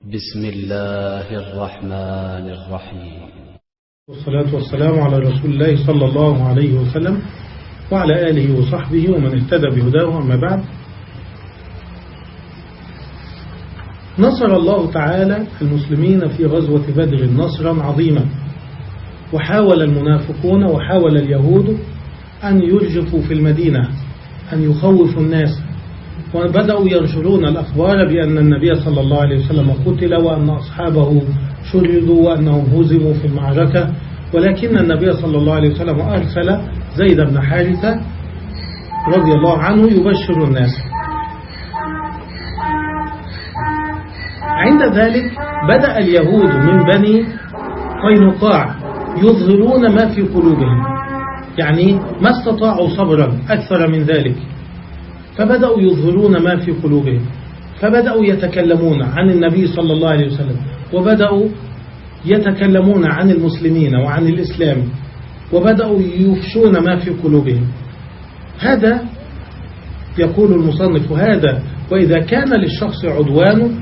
بسم الله الرحمن الرحيم. والصلاة والسلام على رسول الله صلى الله عليه وسلم وعلى آله وصحبه ومن اهتدى بهداه أما بعد. نصر الله تعالى المسلمين في غزوة بدر نصرا عظيما. وحاول المنافقون وحاول اليهود أن يرجفوا في المدينة أن يخوفوا الناس وبدأوا ينشرون الأخبار بأن النبي صلى الله عليه وسلم قتل وأن أصحابه شردوا وأنهم هزموا في المعركة. ولكن النبي صلى الله عليه وسلم أرسل زيد بن حارثة رضي الله عنه يبشر الناس. عند ذلك بدأ اليهود من بني قينقاع يظهرون ما في قلوبهم. يعني ما استطاعوا صبرا أكثر من ذلك. فبدأوا يظهرون ما في قلوبهم. فبدأوا يتكلمون عن النبي صلى الله عليه وسلم. وبدأوا يتكلمون عن المسلمين وعن الإسلام. وبدأوا يفشون ما في قلوبهم. هذا يقول المصنف هذا. وإذا كان للشخص عدوان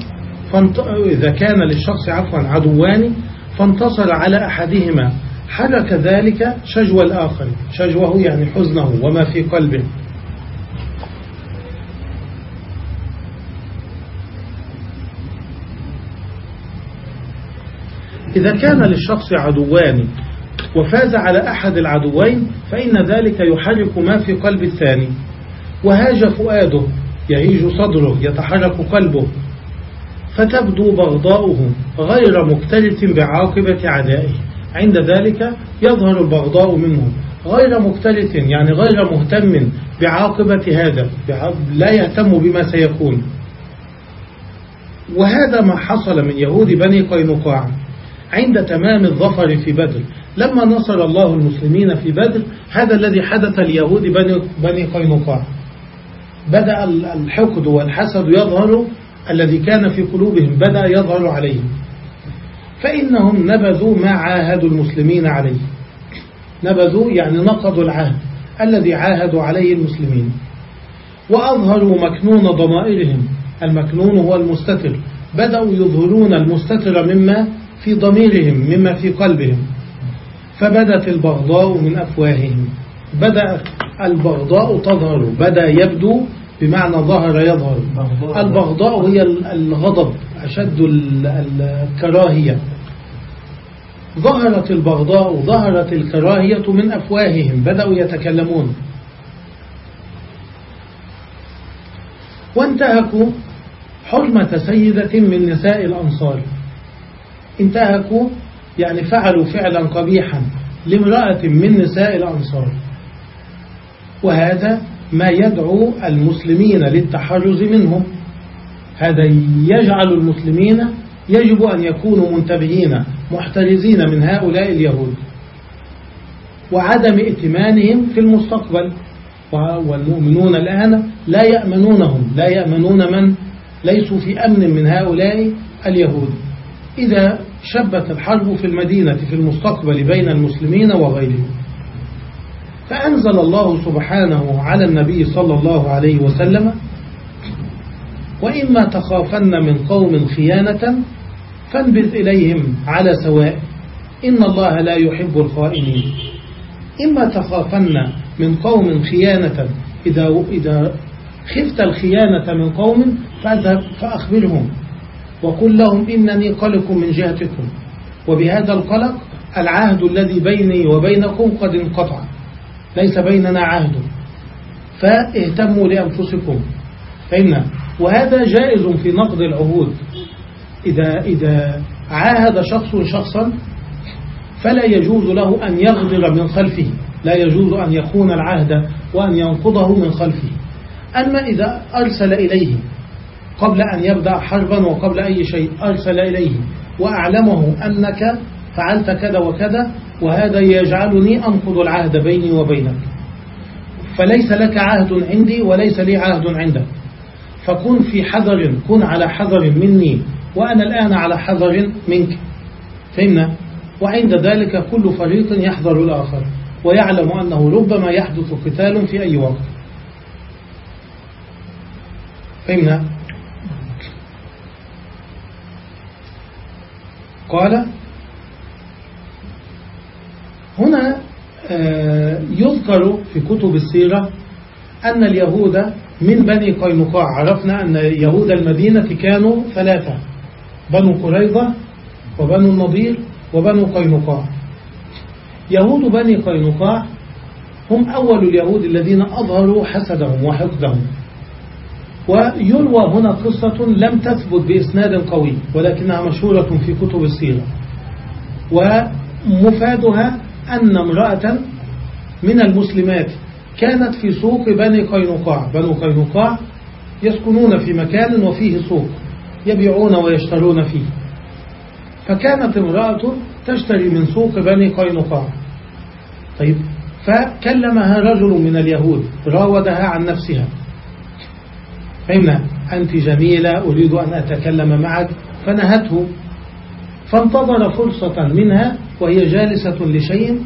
فانت... إذا كان للشخص عفوا عدوان فانتصر على أحدهما. حرك ذلك شجوى الآخر. شجوة يعني حزنه وما في قلبه. إذا كان للشخص عدوان وفاز على أحد العدوين فإن ذلك يحرك ما في قلب الثاني. وهاج فؤاده يهيج صدره يتحرك قلبه. فتبدو بغضاؤه غير مكترث بعاقبة عدائه. عند ذلك يظهر البغضاء منه. غير مكترث يعني غير مهتم بعاقبة هذا لا يهتم بما سيكون. وهذا ما حصل من يهود بني قينقاع. عند تمام الظفر في بدر. لما نصر الله المسلمين في بدر هذا الذي حدث اليهود بني, بني قينقاع. بدأ الحقد والحسد يظهر الذي كان في قلوبهم بدأ يظهر عليهم. فإنهم نبذوا ما عاهدوا المسلمين عليه. نبذوا يعني نقضوا العهد الذي عاهدوا عليه المسلمين. وأظهروا مكنون ضمائرهم. المكنون هو المستتر. بدأوا يظهرون المستتر مما في ضميرهم مما في قلبهم فبدت البغضاء من أفواههم. بدأت البغضاء تظهر بدأ يبدو بمعنى ظهر يظهر. البغضاء. هي الغضب أشد الكراهية. ظهرت البغضاء ظهرت الكراهية من أفواههم بدأوا يتكلمون. وانتهكوا حرمة سيدة من نساء الأنصار. انتهكوا يعني فعلوا فعلا قبيحا لامرأة من نساء الأنصار. وهذا ما يدعو المسلمين للتحرز منهم. هذا يجعل المسلمين يجب أن يكونوا منتبهين محترزين من هؤلاء اليهود. وعدم ائتمانهم في المستقبل. والمؤمنون الآن لا يأمنونهم. لا يأمنون من؟ ليسوا في أمن من هؤلاء اليهود. إذا شبت الحرب في المدينة في المستقبل بين المسلمين وغيرهم. فأنزل الله سبحانه على النبي صلى الله عليه وسلم وإما تخافن من قوم خيانة فانبذ إليهم على سواء إن الله لا يحب الخائنين. إما تخافن من قوم خيانة إذا, إذا خفت الخيانة من قوم فأذهب فأخبرهم. وقل لهم إنني قلق من جهتكم. وبهذا القلق العهد الذي بيني وبينكم قد انقطع. ليس بيننا عهد. فاهتموا لأنفسكم. فإن وهذا جائز في نقض العهود. إذا, إذا عاهد شخص شخصا فلا يجوز له أن يغدر من خلفه. لا يجوز أن يخون العهد وأن ينقضه من خلفه. أما إذا أرسل إليه قبل أن يبدأ حربا وقبل أي شيء أرسل إليه وأعلمه أنك فعلت كذا وكذا وهذا يجعلني أنقض العهد بيني وبينك. فليس لك عهد عندي وليس لي عهد عندك. فكن في حذر كن على حذر مني وأنا الآن على حذر منك. فهمنا؟ وعند ذلك كل فريق يحذر الآخر ويعلم أنه ربما يحدث قتال في أي وقت. فهمنا؟ قال هنا آه، يذكر في كتب السيرة أن اليهود من بني قينقاع عرفنا أن يهود المدينة كانوا ثلاثة بنو قريظة وبنو النضير وبنو قينقاع. يهود بني قينقاع هم أول اليهود الذين أظهروا حسدهم وحقدهم. ويروى هنا قصة لم تثبت بإسناد قوي ولكنها مشهورة في كتب السيرة ومفادها أن امرأة من المسلمات كانت في سوق بني قينقاع. بنو قينقاع يسكنون في مكان وفيه سوق يبيعون ويشترون فيه. فكانت امرأة تشتري من سوق بني قينقاع. طيب فكلمها رجل من اليهود راودها عن نفسها. فهمنا أنت جميلة أريد أن أتكلم معك. فنهته. فانتظر فرصة منها وهي جالسة لشيء.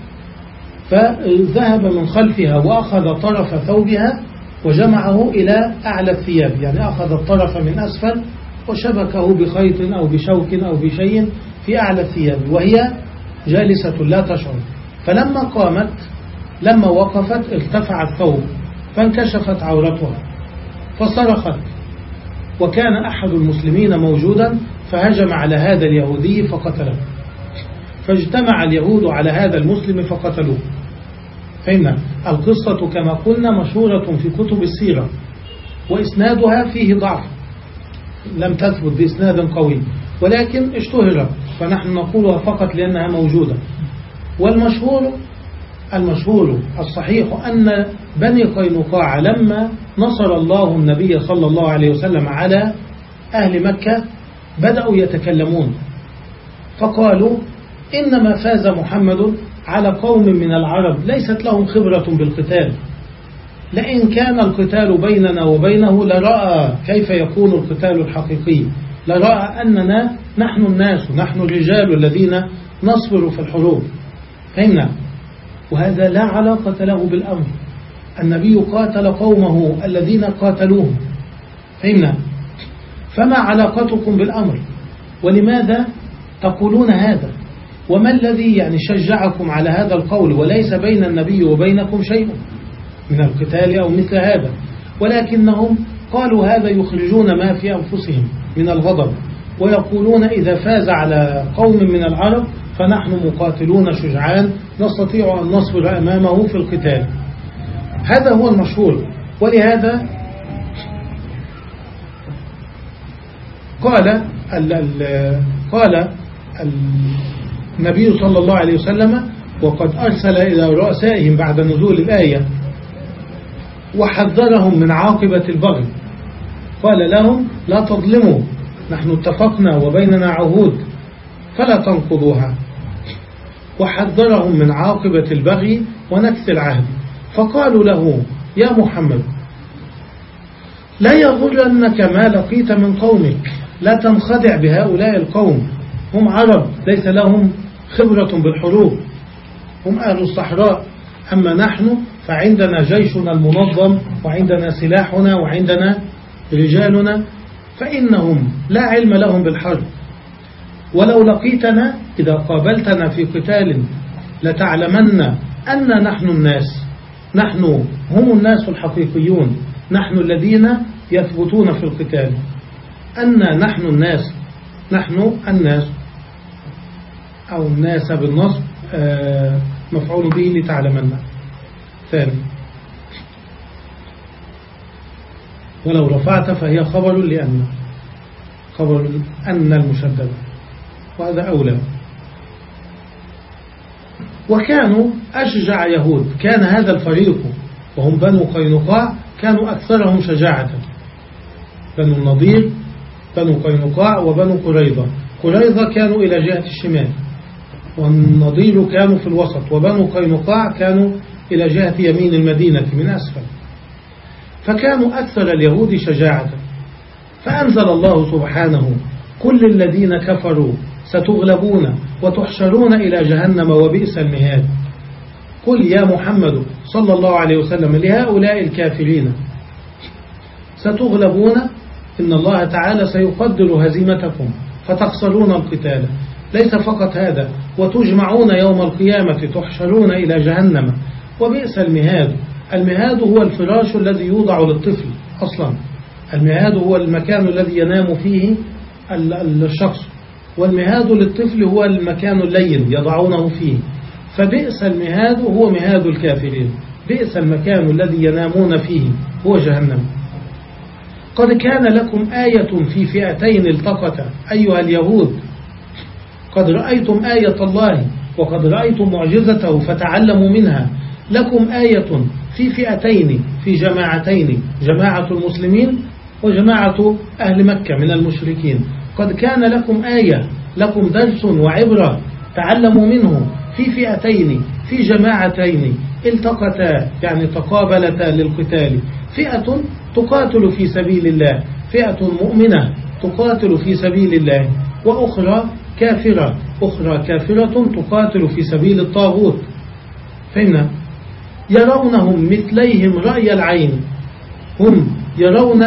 فذهب من خلفها وأخذ طرف ثوبها وجمعه إلى أعلى الثياب. يعني أخذ الطرف من أسفل وشبكه بخيط أو بشوك أو بشيء في أعلى الثياب. وهي جالسة لا تشعر. فلما قامت لما وقفت ارتفع الثوب فانكشفت عورتها. فصرخت وكان أحد المسلمين موجودا فهجم على هذا اليهودي فقتله. فاجتمع اليهود على هذا المسلم فقتلوه. فإن القصة كما قلنا مشهورة في كتب السيرة وإسنادها فيه ضعف. لم تثبت بإسناد قوي ولكن اشتهر فنحن نقولها فقط لأنها موجودة. والمشهور المشهور الصحيح أن بني قينقاع لما نصر الله النبي صلى الله عليه وسلم على أهل مكة بدأوا يتكلمون. فقالوا إنما فاز محمد على قوم من العرب ليست لهم خبرة بالقتال. لئن كان القتال بيننا وبينه لرأى كيف يكون القتال الحقيقي. لرأى أننا نحن الناس نحن الرجال الذين نصبر في الحروب. فهمنا وهذا لا علاقة له بالأمر. النبي قاتل قومه الذين قاتلوه. فهمنا؟ فما علاقتكم بالأمر؟ ولماذا تقولون هذا؟ وما الذي يعني شجعكم على هذا القول؟ وليس بين النبي وبينكم شيء من القتال أو مثل هذا. ولكنهم قالوا هذا يخرجون ما في أنفسهم من الغضب ويقولون إذا فاز على قوم من العرب فنحن مقاتلون شجعان نستطيع أن نصبر أمامه في القتال. هذا هو المشهور. ولهذا قال ال ال قال النبي صلى الله عليه وسلم وقد أرسل إلى رؤسائهم بعد نزول الآية وحذرهم من عاقبة البغي. قال لهم لا تظلموا. نحن اتفقنا وبيننا عهود. فلا تنقضوها. وحذرهم من عاقبة البغي ونكث العهد. فقالوا له يا محمد لا يغرنك ما لقيت من قومك. لا تنخدع بهؤلاء القوم. هم عرب ليس لهم خبرة بالحروب. هم أهل الصحراء. أما نحن فعندنا جيشنا المنظم وعندنا سلاحنا وعندنا رجالنا فإنهم لا علم لهم بالحرب. ولو لقيتنا إذا قابلتنا في قتال لتعلمن أن نحن الناس نحن هم الناس الحقيقيون نحن الذين يثبتون في القتال. أن نحن الناس نحن الناس أو الناس بالنصب آه، مفعول به لتعلمن. ثاني. ولو رفعت فهي خبر لأن خبر أن المشدد. وهذا أولى. وكانوا أشجع يهود. كان هذا الفريق. وهم بنو قينقاع. كانوا أكثرهم شجاعة. بنو النضير بنو قينقاع وبنو قريظة. قريظة كانوا إلى جهة الشمال. والنضير كانوا في الوسط. وبنو قينقاع كانوا إلى جهة يمين المدينة من أسفل. فكانوا أكثر اليهود شجاعة. فأنزل الله سبحانه كل الذين كفروا ستغلبون وتحشرون إلى جهنم وبئس المهاد. قل يا محمد صلى الله عليه وسلم لهؤلاء الكافرين ستغلبون؟ إن الله تعالى سيقدر هزيمتكم فتخسرون القتال. ليس فقط هذا وتجمعون يوم القيامة تحشرون إلى جهنم وبئس المهاد. المهاد هو الفراش الذي يوضع للطفل أصلا. المهاد هو المكان الذي ينام فيه الشخص. والمهاد للطفل هو المكان اللين يضعونه فيه. فبئس المهاد هو مهاد الكافرين. بئس المكان الذي ينامون فيه هو جهنم. قد كان لكم آية في فئتين التقتا أيها اليهود. قد رأيتم آية الله وقد رأيتم معجزته فتعلموا منها. لكم آية في فئتين في جماعتين جماعة المسلمين وجماعة أهل مكة من المشركين. قد كان لكم آية لكم درس وعبرة تعلموا منه في فئتين في جماعتين التقتا يعني تقابلتا للقتال. فئة تقاتل في سبيل الله فئة مؤمنة تقاتل في سبيل الله وأخرى كافرة أخرى كافرة تقاتل في سبيل الطاغوت. فهمنا يرونهم مثليهم رأي العين هم يرون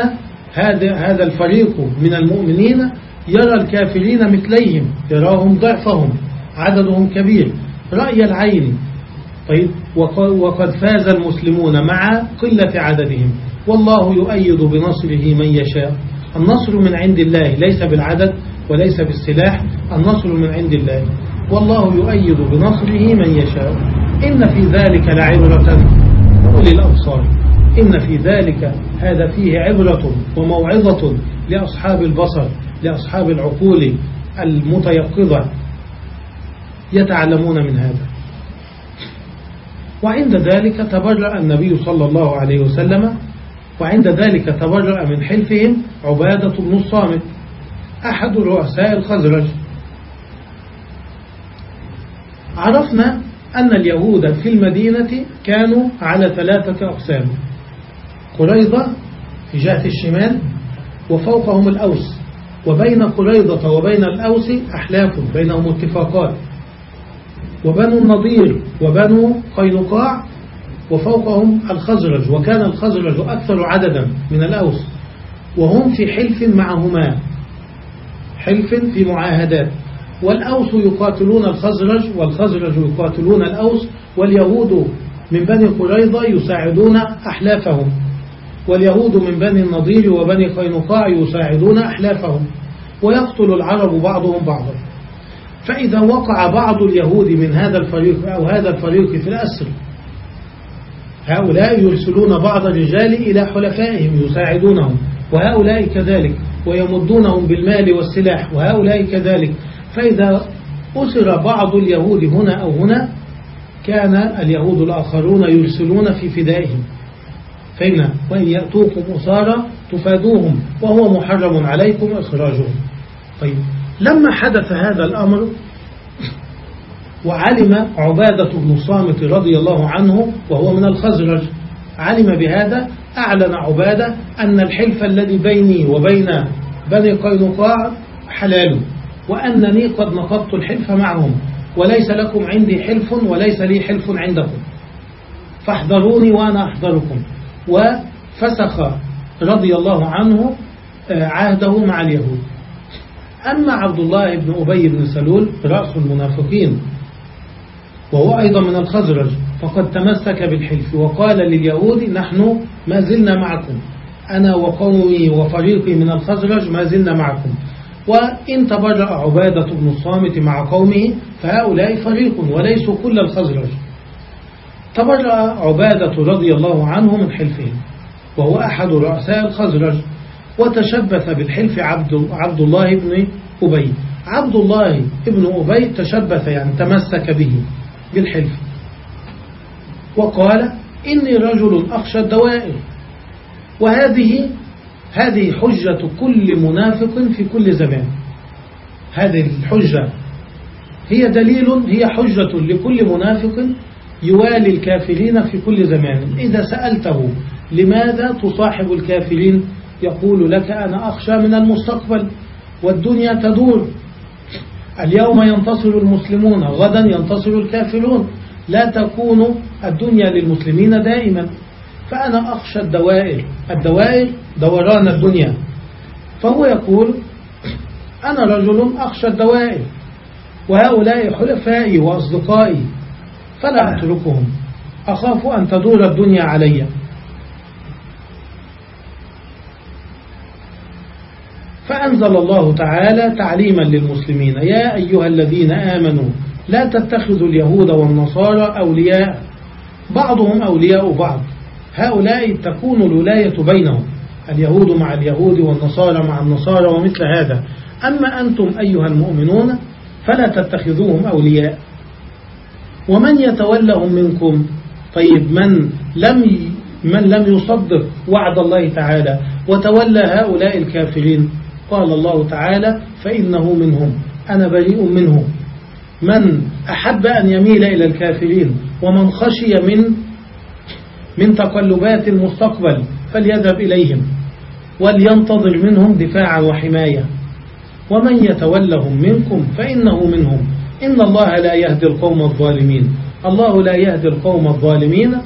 هذا هذا الفريق من المؤمنين يرى الكافرين مثليهم يراهم ضعفهم عددهم كبير. رأي العين. طيب وقد فاز المسلمون مع قلة عددهم. والله يؤيد بنصره من يشاء. النصر من عند الله ليس بالعدد وليس بالسلاح النصر من عند الله. والله يؤيد بنصره من يشاء. إن في ذلك لعبرة أولي الأبصار. إن في ذلك هذا فيه عبرة وموعظة لأصحاب البصر. لأصحاب العقول المتيقظة يتعلمون من هذا. وعند ذلك تبرأ النبي صلى الله عليه وسلم وعند ذلك تبرأ من حلفهم عبادة بن الصامت أحد رؤساء الخزرج. عرفنا أن اليهود في المدينة كانوا على ثلاثة أقسام قريضة في جهة الشمال وفوقهم الأوس. وبين قريضة وبين الأوس أحلاف بينهم اتفاقات. وبنو النضير وبنو قينقاع وفوقهم الخزرج وكان الخزرج أكثر عددا من الأوس. وهم في حلف معهما حلف في معاهدات. والأوس يقاتلون الخزرج والخزرج يقاتلون الأوس واليهود من بني قريظة يساعدون أحلافهم. واليهود من بني النضير وبني قينقاع يساعدون أحلافهم ويقتل العرب بعضهم بعضا. فإذا وقع بعض اليهود من هذا الفريق أو هذا الفريق في الأسر هؤلاء يرسلون بعض الرجال إلى حلفائهم يساعدونهم وهؤلاء كذلك ويمدونهم بالمال والسلاح وهؤلاء كذلك. فإذا أسر بعض اليهود هنا أو هنا كان اليهود الآخرون يرسلون في فدائهم. فإن وإن يأتوكم أسارا تفادوهم وهو محرم عليكم إخراجهم. طيب لما حدث هذا الأمر وعلم عبادة بن صامت رضي الله عنه وهو من الخزرج علم بهذا أعلن عبادة أن الحلف الذي بيني وبين بني قينقاع حلال وأنني قد نقضت الحلف معهم وليس لكم عندي حلف وليس لي حلف عندكم. فاحذروني وأنا أحذركم. وفسخ رضي الله عنه آه، عهده مع اليهود. أما عبد الله بن أبي بن سلول رأس المنافقين وهو أيضا من الخزرج فقد تمسك بالحلف وقال لليهود نحن ما زلنا معكم. أنا وقومي وفريقي من الخزرج ما زلنا معكم. وإن تبرأ عبادة بن الصامت مع قومه فهؤلاء فريق وليسوا كل الخزرج. تبرأ عبادة رضي الله عنه من حلفهم وهو أحد رؤساء الخزرج وتشبث بالحلف عبد, عبد الله بن أبي. عبد الله بن أبي تشبث يعني تمسك به بالحلف. وقال إني رجل أخشى الدوائر. وهذه هذه حجة كل منافق في كل زمان. هذه الحجة هي دليل هي حجة لكل منافق يوالي الكافرين في كل زمان. إذا سألته لماذا تصاحب الكافرين يقول لك أنا أخشى من المستقبل والدنيا تدور. اليوم ينتصر المسلمون غدا ينتصر الكافرون. لا تكون الدنيا للمسلمين دائما. فأنا أخشى الدوائر. الدوائر دوران الدنيا. فهو يقول أنا رجل أخشى الدوائر وهؤلاء حلفائي وأصدقائي. فلا أتركهم. أخاف أن تدور الدنيا علي. فأنزل الله تعالى تعليما للمسلمين. يا أيها الذين آمنوا لا تتخذوا اليهود والنصارى أولياء. بعضهم أولياء بعض. هؤلاء تكون الولاية بينهم. اليهود مع اليهود والنصارى مع النصارى ومثل هذا. أما أنتم أيها المؤمنون فلا تتخذوهم أولياء. ومن يتولهم منكم؟ طيب من لم من لم يصدق وعد الله تعالى وتولى هؤلاء الكافرين؟ قال الله تعالى فإنه منهم أنا بريء منهم. من أحب أن يميل إلى الكافرين ومن خشي من من تقلبات المستقبل فليذهب إليهم ولينتظر منهم دفاعا وحماية. ومن يتولهم منكم فإنه منهم. إن الله لا يهدي القوم الظالمين. الله لا يهدي القوم الظالمين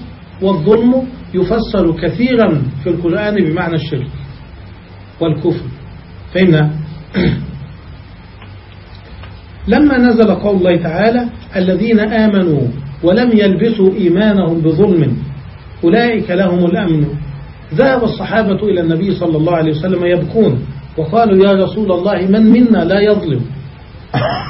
والظلم يفسر كثيرا في القرآن بمعنى الشرك والكفر. فهمنا لما نزل قول الله تعالى الذين آمنوا ولم يلبسوا إيمانهم بظلم أولئك لهم الأمن. ذهب الصحابة إلى النبي صلى الله عليه وسلم يبكون وقالوا يا رسول الله من منا لا يظلم؟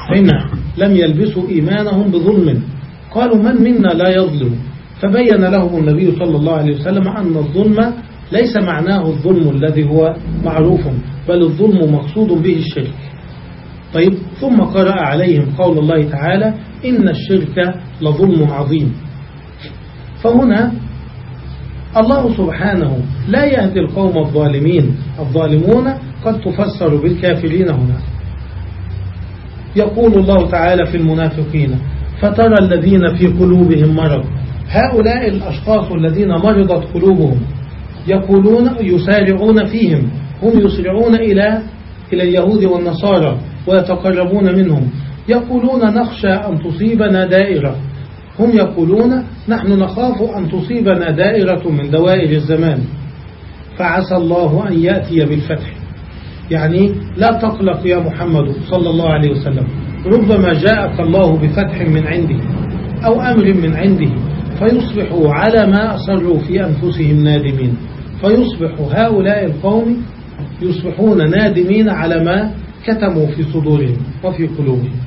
هنا لم يلبسوا إيمانهم بظلم. قالوا من منا لا يظلم؟ فبين لهم النبي صلى الله عليه وسلم أن الظلم ليس معناه الظلم الذي هو معروف بل الظلم مقصود به الشرك. طيب ثم قرأ عليهم قول الله تعالى إن الشرك لظلم عظيم. فهنا الله سبحانه لا يهدي القوم الظالمين. الظالمون قد تفسر بالكافرين هنا. يقول الله تعالى في المنافقين فترى الذين في قلوبهم مرض. هؤلاء الأشخاص الذين مرضت قلوبهم يقولون يسارعون فيهم هم يسرعون إلى إلى اليهود والنصارى ويتقربون منهم. يقولون نخشى أن تصيبنا دائرة. هم يقولون نحن نخاف أن تصيبنا دائرة من دوائر الزمان. فعسى الله أن يأتي بالفتح. يعني لا تقلق يا محمد صلى الله عليه وسلم. ربما جاءك الله بفتح من عنده أو أمر من عنده فيصبحوا على ما أصروا في أنفسهم نادمين. فيصبح هؤلاء القوم يصبحون نادمين على ما كتموا في صدورهم وفي قلوبهم.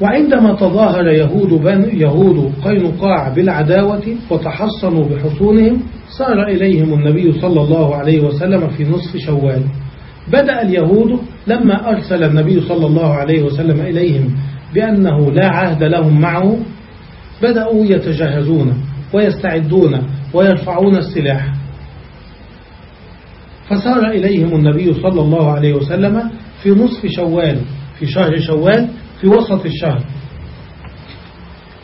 وعندما تظاهر يهود, بن يهود قينقاع بالعداوة وتحصنوا بحصونهم صار إليهم النبي صلى الله عليه وسلم في نصف شوال. بدأ اليهود لما أرسل النبي صلى الله عليه وسلم إليهم بأنه لا عهد لهم معه بدأوا يتجهزون ويستعدون ويرفعون السلاح. فصار إليهم النبي صلى الله عليه وسلم في نصف شوال في شهر شوال في وسط الشهر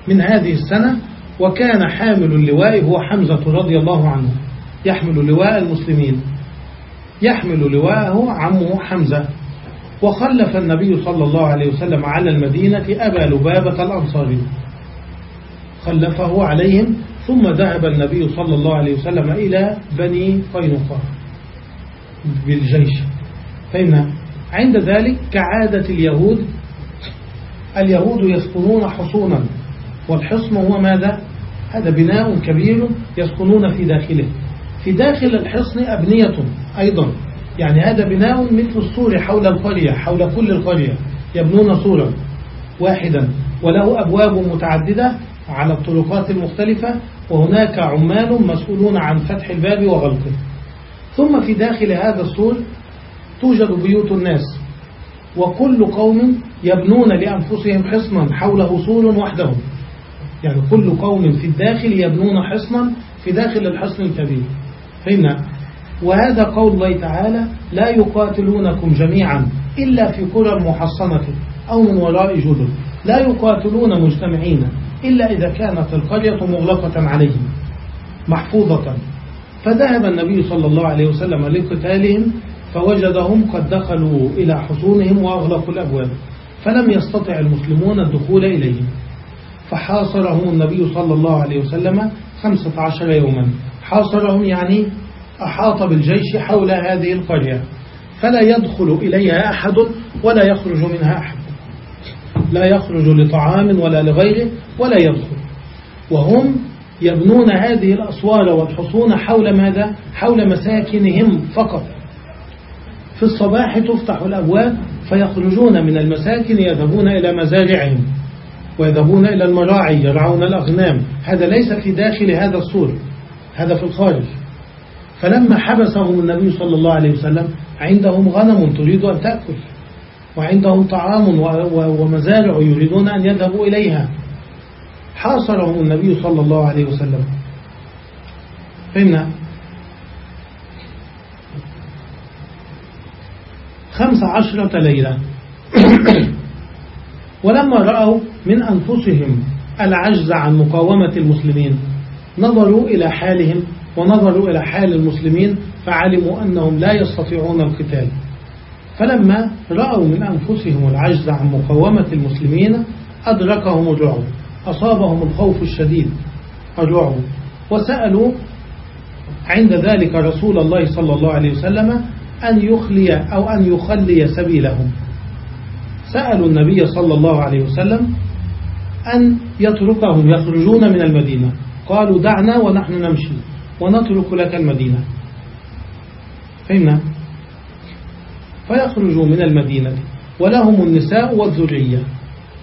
من هذه السنة وكان حامل اللواء هو حمزة رضي الله عنه. يحمل لواء المسلمين. يحمل لواءه عمه حمزة. وخلف النبي صلى الله عليه وسلم على المدينة أبا لبابة الأنصاري. خلفه عليهم ثم ذهب النبي صلى الله عليه وسلم إلى بني قينقاع بالجيش. فإن عند ذلك كعادة اليهود اليهود يسكنون حصونا. والحصن هو ماذا؟ هذا بناء كبير يسكنون في داخله. في داخل الحصن أبنية أيضا. يعني هذا بناء مثل السور حول القرية حول كل القرية. يبنون سورا واحدا. وله أبواب متعددة على الطرقات المختلفة. وهناك عمال مسؤولون عن فتح الباب وغلقه. ثم في داخل هذا السور توجد بيوت الناس. وكل قوم يبنون لأنفسهم حصنا حوله سور وحدهم. يعني كل قوم في الداخل يبنون حصنا في داخل الحصن الكبير. فهمنا؟ وهذا قول الله تعالى لا يقاتلونكم جميعا إلا في قرى محصنة أو من وراء جدر لا يقاتلون مجتمعين إلا إذا كانت القرية مغلقة عليهم محفوظة. فذهب النبي صلى الله عليه وسلم لقتالهم فوجدهم قد دخلوا إلى حصونهم وأغلقوا الأبواب فلم يستطع المسلمون الدخول إليهم. فحاصرهم النبي صلى الله عليه وسلم خمسة عشر يوما. حاصرهم يعني أحاط بالجيش حول هذه القرية فلا يدخل إليها أحد ولا يخرج منها أحد. لا يخرج لطعام ولا لغيره ولا يدخل. وهم يبنون هذه الأسوار والحصون حول ماذا؟ حول مساكنهم فقط. في الصباح تفتح الأبواب فيخرجون من المساكن يذهبون إلى مزارعهم ويذهبون إلى المراعي يرعون الأغنام. هذا ليس في داخل هذا السور هذا في الخارج. فلما حبسهم النبي صلى الله عليه وسلم عندهم غنم تريد أن تأكل وعندهم طعام ومزارع يريدون أن يذهبوا إليها. حاصرهم النبي صلى الله عليه وسلم. فهمنا خمس عشرة ليلة. ولما رأوا من أنفسهم العجز عن مقاومة المسلمين نظروا إلى حالهم ونظروا إلى حال المسلمين فعلموا أنهم لا يستطيعون القتال. فلما رأوا من أنفسهم العجز عن مقاومة المسلمين أدركهم الرعب أصابهم الخوف الشديد الرعب. وسألوا عند ذلك رسول الله صلى الله عليه وسلم أن يخلي أو أن يخلي سبيلهم. سألوا النبي صلى الله عليه وسلم أن يتركهم يخرجون من المدينة. قالوا دعنا ونحن نمشي ونترك لك المدينة. فهمنا؟ فيخرجوا من المدينة ولهم النساء والذرية.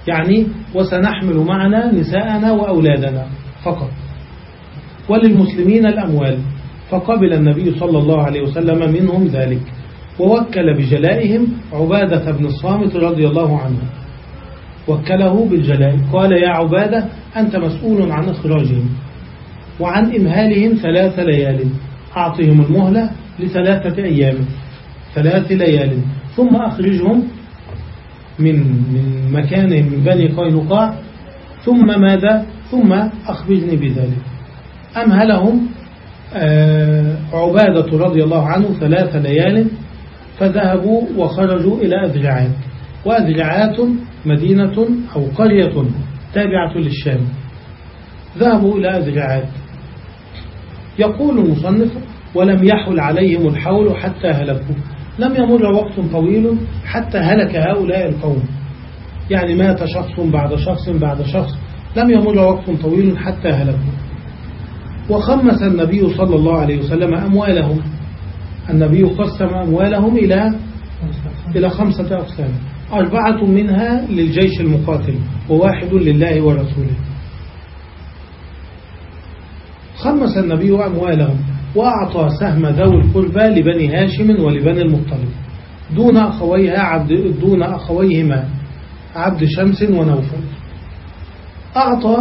يعني وسنحمل معنا نساءنا وأولادنا فقط. وللمسلمين الأموال. فقبل النبي صلى الله عليه وسلم منهم ذلك. ووكل بجلائهم عبادة بن الصامت رضي الله عنه. وكله بالجلاء. قال يا عبادة أنت مسؤول عن إخراجهم. وعن إمهالهم ثلاث ليال. أعطهم المهلة لثلاثة أيام. ثلاث ليال. ثم أخرجهم من من مكانهم من بني قينقاع. ثم ماذا؟ ثم أخبرني بذلك. أمهلهم عبادة رضي الله عنه ثلاث ليال فذهبوا وخرجوا إلى أذرعات وأذرعات مدينة أو قرية تابعة للشام. ذهبوا إلى أذرعات يقول المصنف ولم يحل عليهم الحول حتى هلكوا. لم يمر وقت طويل حتى هلك هؤلاء القوم. يعني مات شخص بعد شخص بعد شخص. لم يمر وقت طويل حتى هلكوا. وخمس النبي صلى الله عليه وسلم أموالهم. النبي قسم أموالهم إلى إلى خمسة أقسام. أربعة منها للجيش المقاتل وواحد لله ورسوله. خمس النبي أموالهم وأعطى سهم ذوي القربى لبني هاشم ولبني المطلب. دون أخويها عبد دون أخويهما عبد شمس ونوفل. أعطى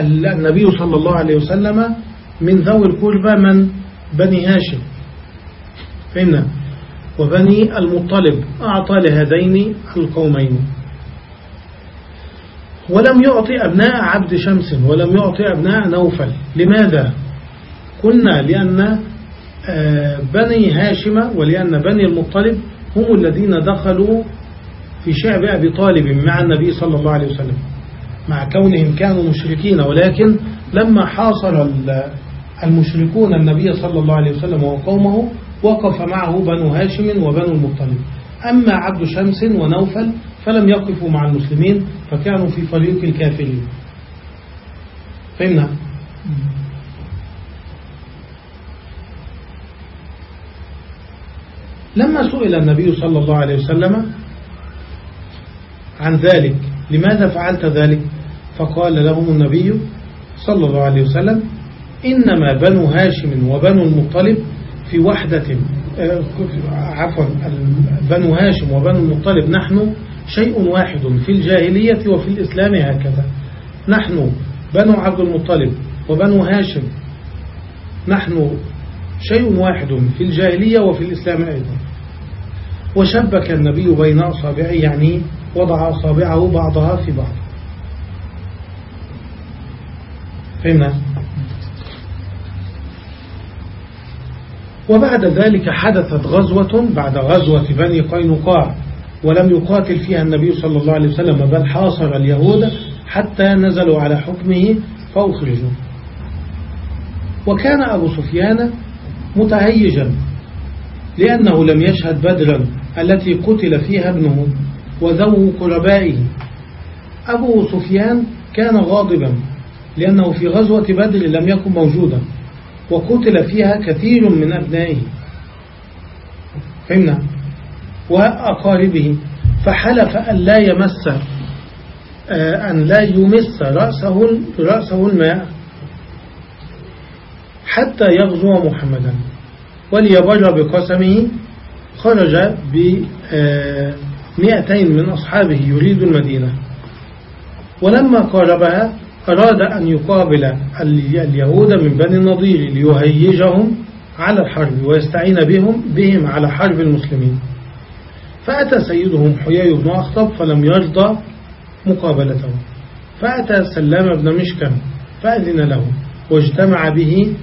النبي صلى الله عليه وسلم من ذوي القربى من بني هاشم. فهمنا؟ وبني المطلب أعطى لهذين القومين. ولم يعطي أبناء عبد شمس ولم يعطي أبناء نوفل. لماذا؟ قلنا لأن آه، بني هاشم ولأن بني المطلب هم الذين دخلوا في شعب أبي طالب مع النبي صلى الله عليه وسلم. مع كونهم كانوا مشركين ولكن لما حاصر المشركون النبي صلى الله عليه وسلم وقومه وقف معه بنو هاشم وبنو المطلب. أما عبد شمس ونوفل فلم يقفوا مع المسلمين فكانوا في فريق الكافرين. فهمنا؟ لما سئل النبي صلى الله عليه وسلم عن ذلك لماذا فعلت ذلك؟ فقال لهم النبي صلى الله عليه وسلم إنما بنو هاشم وبنو المطلب في وحدة آه، عفوا بنو هاشم وبنو المطلب نحن شيء واحد في الجاهلية وفي الإسلام هكذا. نحن بنو عبد المطلب وبنو هاشم نحن شيء واحد في الجاهلية وفي الإسلام أيضا. وشبك النبي بين أصابعه يعني وضع أصابعه بعضها في بعض. فهمنا؟ وبعد ذلك حدثت غزوة بعد غزوة بني قينقاع ولم يقاتل فيها النبي صلى الله عليه وسلم بل حاصر اليهود حتى نزلوا على حكمه فأخرجوا. وكان أبو سفيان متهيجا لأنه لم يشهد بدرا التي قتل فيها ابنه وذو قربائه. أبو سفيان كان غاضبا لأنه في غزوة بدر لم يكن موجودا وقتل فيها كثير من أبنائه. فهمنا؟ وأقاربه. فحلف أن لا يمس آه، أن لا يمس رأسه, رأسه الماء حتى يغزو محمدا. وليبر بقسمه خرج بمئتين من أصحابه يريد المدينة. ولما قاربها أراد أن يقابل اليهود من بني النضير ليهيجهم على الحرب ويستعين بهم بهم على حرب المسلمين. فأتى سيدهم حيي بن أخطب فلم يرضى مقابلته. فأتى سلام بن مشكم فأذن له واجتمع به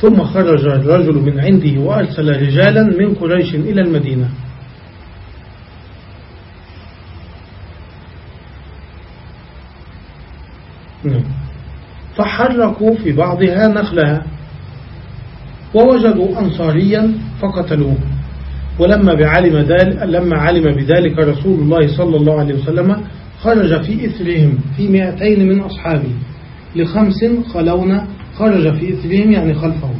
ثم خرج الرجل من عنده وأرسل رجالا من قريش إلى المدينة نعم. فحركوا في بعضها نخلها. ووجدوا أنصاريا فقتلوه. ولما بعلم ذلك لما علم بذلك رسول الله صلى الله عليه وسلم خرج في إثرهم في مئتين من أصحابه. لخمس خلون خرج في إثرهم يعني خلفهم.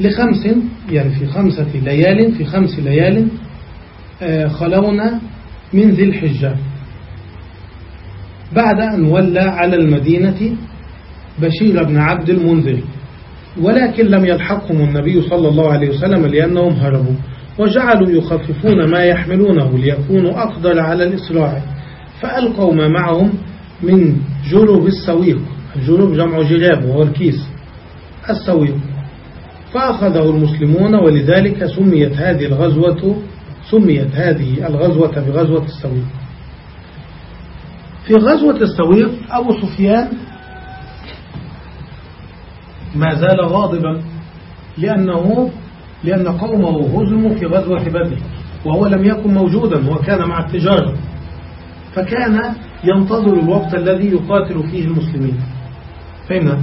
لخمس يعني في خمسة ليال في خمس ليال آه، خلون من ذي الحجة. بعد أن ولى على المدينة بشير بن عبد المنذر ولكن لم يلحقهم النبي صلى الله عليه وسلم لأنهم هربوا وجعلوا يخففون ما يحملونه ليكونوا أقدر على الإسراع فألقوا ما معهم من جرب السويق الجرب جمع جراب وهو الكيس السويق فأخذه المسلمون ولذلك سميت هذه الغزوة سميت هذه الغزوة بغزوة السويق. في غزوة السويق أبو سفيان ما زال غاضبا لأنه لأن قومه هزموا في غزوة بدر وهو لم يكن موجودا وكان مع التجارة. فكان ينتظر الوقت الذي يقاتل فيه المسلمين. فهمنا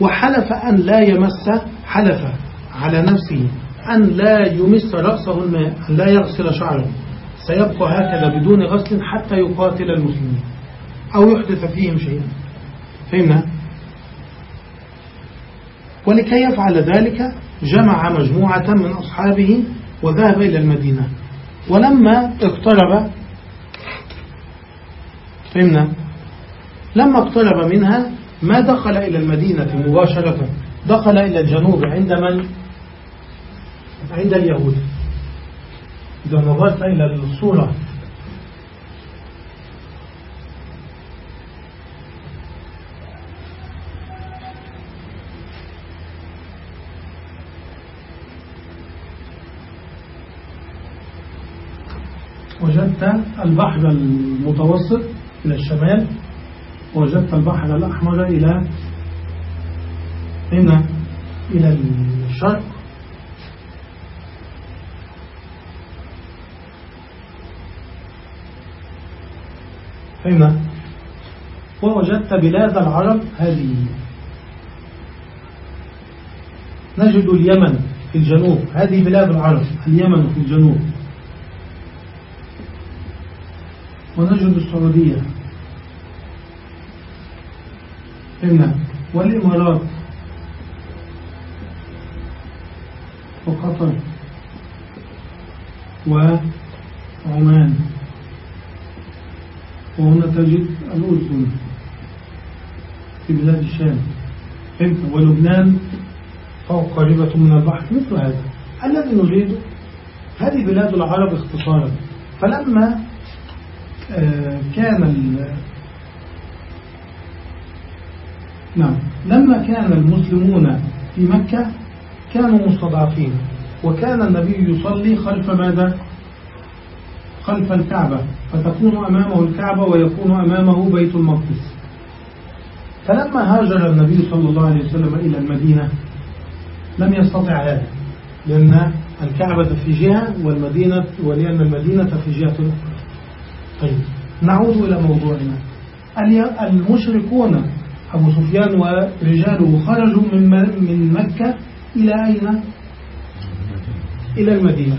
وحلف أن لا يمس حلف على نفسه أن لا يمس رأسه الماء أن لا يغسل شعره. سيبقى هكذا بدون غسل حتى يقاتل المسلمين. أو يحدث فيهم شيئا. فهمنا؟ ولكي يفعل ذلك جمع مجموعة من أصحابه وذهب إلى المدينة. ولما اقترب فهمنا؟ لما اقترب منها ما دخل إلى المدينة مباشرة. دخل إلى الجنوب عند من؟ عند اليهود. إذا نظرت إلى الصورة وجدت البحر المتوسط إلى الشمال وجدت البحر الأحمر إلى هنا إلى الشرق. هنا. ووجدت بلاد العرب هذه. نجد اليمن في الجنوب هذه بلاد العرب اليمن في الجنوب. ونجد السعودية هنا والإمارات. وقطر. وعمان. وهنا تجد الأردن. في بلاد الشام. ولبنان. فوق قريبة من البحر. مثل هذا. الذي نريد هذه بلاد العرب اختصارا. فلما كان نعم. لما كان المسلمون في مكة كانوا مستضعفين وكان النبي يصلي خلف ماذا؟ خلف الكعبة فتكون أمامه الكعبة ويكون أمامه بيت المقدس. فلما هاجر النبي صلى الله عليه وسلم إلى المدينة لم يستطع هذا لأن الكعبة في جهة والمدينة ولأن المدينة في جهة أخرى. طيب نعود إلى موضوعنا. المشركون أبو سفيان ورجاله خرجوا من من مكة إلى أين؟ إلى المدينة.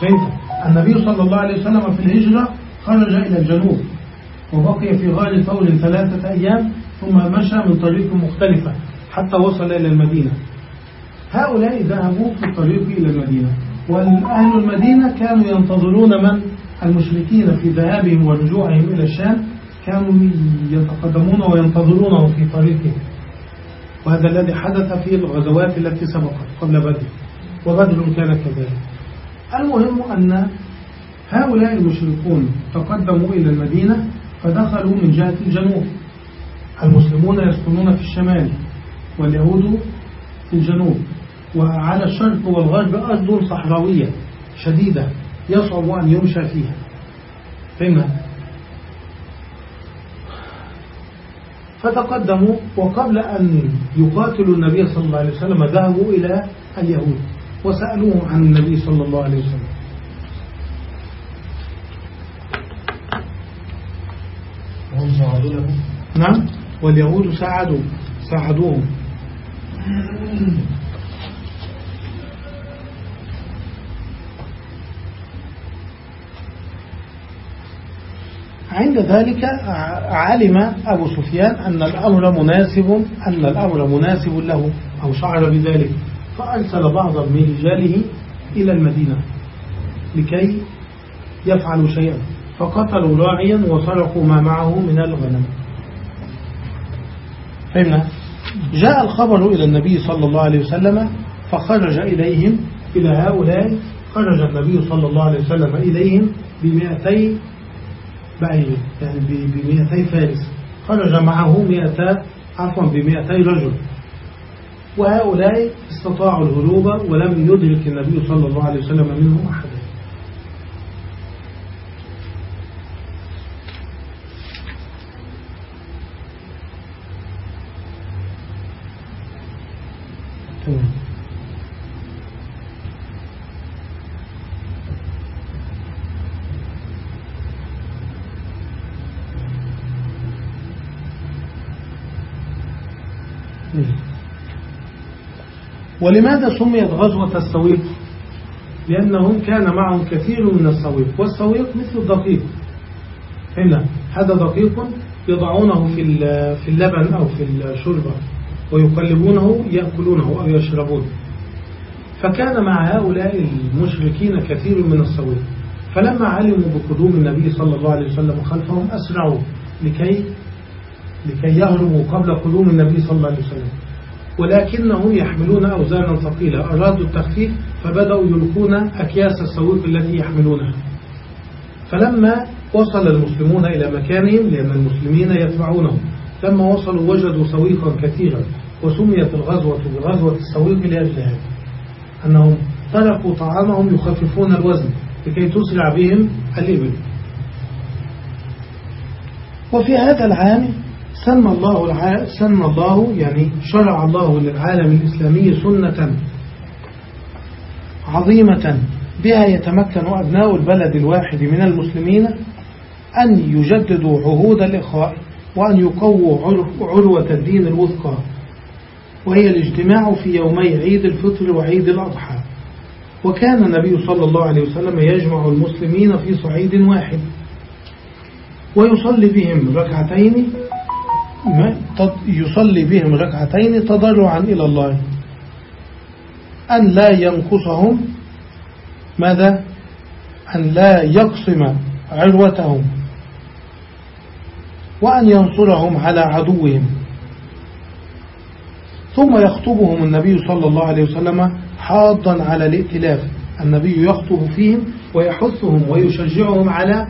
فهمت النبي صلى الله عليه وسلم في الهجرة خرج إلى الجنوب وبقي في غار ثور ثلاثة أيام ثم مشى من طريق مختلفة حتى وصل إلى المدينة. هؤلاء ذهبوا في الطريق إلى المدينة والأهل المدينة كانوا ينتظرون من؟ المشركين في ذهابهم ورجوعهم إلى الشام كانوا يتقدمون وينتظرونه في طريقهم. وهذا الذي حدث في الغزوات التي سبقت قبل بدر وبدر كان كذلك. المهم أن هؤلاء المشركون تقدموا إلى المدينة فدخلوا من جهة الجنوب. المسلمون يسكنون في الشمال واليهود في الجنوب. وعلى الشرق والغرب أرض صحراوية شديدة. يصعب أن يمشى فيها. فهمنا فتقدموا وقبل أن يقاتلوا النبي صلى الله عليه وسلم ذهبوا إلى اليهود وسألوهم عن النبي صلى الله عليه وسلم. نعم. واليهود ساعدوا. ساعدوهم. عند ذلك علم أبو سفيان أن الأمر مناسب أن الأمر مناسب له أو شعر بذلك. فأرسل بعض من رجاله إلى المدينة لكي يفعلوا شيئا. فقتلوا راعيا وسرقوا ما معه من الغنم. فهمنا؟ جاء الخبر إلى النبي صلى الله عليه وسلم فخرج إليهم إلى هؤلاء خرج النبي صلى الله عليه وسلم إليهم بمئتي بعير يعني بمئتي فارس. خرج معه مئتا عفوا بمئتي رجل. وهؤلاء استطاعوا الهروب ولم يدرك النبي صلى الله عليه وسلم منهم أحدا ولماذا سميت غزوة السويق؟ لأنهم كان معهم كثير من السويق والسويق مثل الدقيق. هنا هذا دقيق يضعونه في في اللبن أو في الشربة ويقلبونه يأكلونه أو يشربون فكان مع هؤلاء المشركين كثير من السويق. فلما علموا بقدوم النبي صلى الله عليه وسلم خلفهم أسرعوا لكي لكي يهربوا قبل قدوم النبي صلى الله عليه وسلم. ولكنهم يحملون أوزانا ثقيلة. أرادوا التخفيف فبدأوا يلقون أكياس السويق التي يحملونها. فلما وصل المسلمون إلى مكانهم لأن المسلمين يتبعونهم لما وصلوا وجدوا سويقا كثيرا وسميت الغزوة بغزوة السويق لأجل هذا أنهم تركوا طعامهم يخففون الوزن لكي تسرع بهم الإبل. وفي هذا العام سن الله سن الله يعني شرع الله للعالم الإسلامي سنة عظيمة بها يتمكن أبناء البلد الواحد من المسلمين أن يجددوا عهود الإخاء وأن يقووا عروة الدين الوثقى وهي الاجتماع في يومي عيد الفطر وعيد الأضحى. وكان النبي صلى الله عليه وسلم يجمع المسلمين في صعيد واحد ويصلي بهم ركعتين يصلي بهم ركعتين تضرعا إلى الله. أن لا ينقصهم ماذا؟ أن لا يقسم عروتهم. وأن ينصرهم على عدوهم. ثم يخطبهم النبي صلى الله عليه وسلم حاضا على الائتلاف. النبي يخطب فيهم ويحثهم ويشجعهم على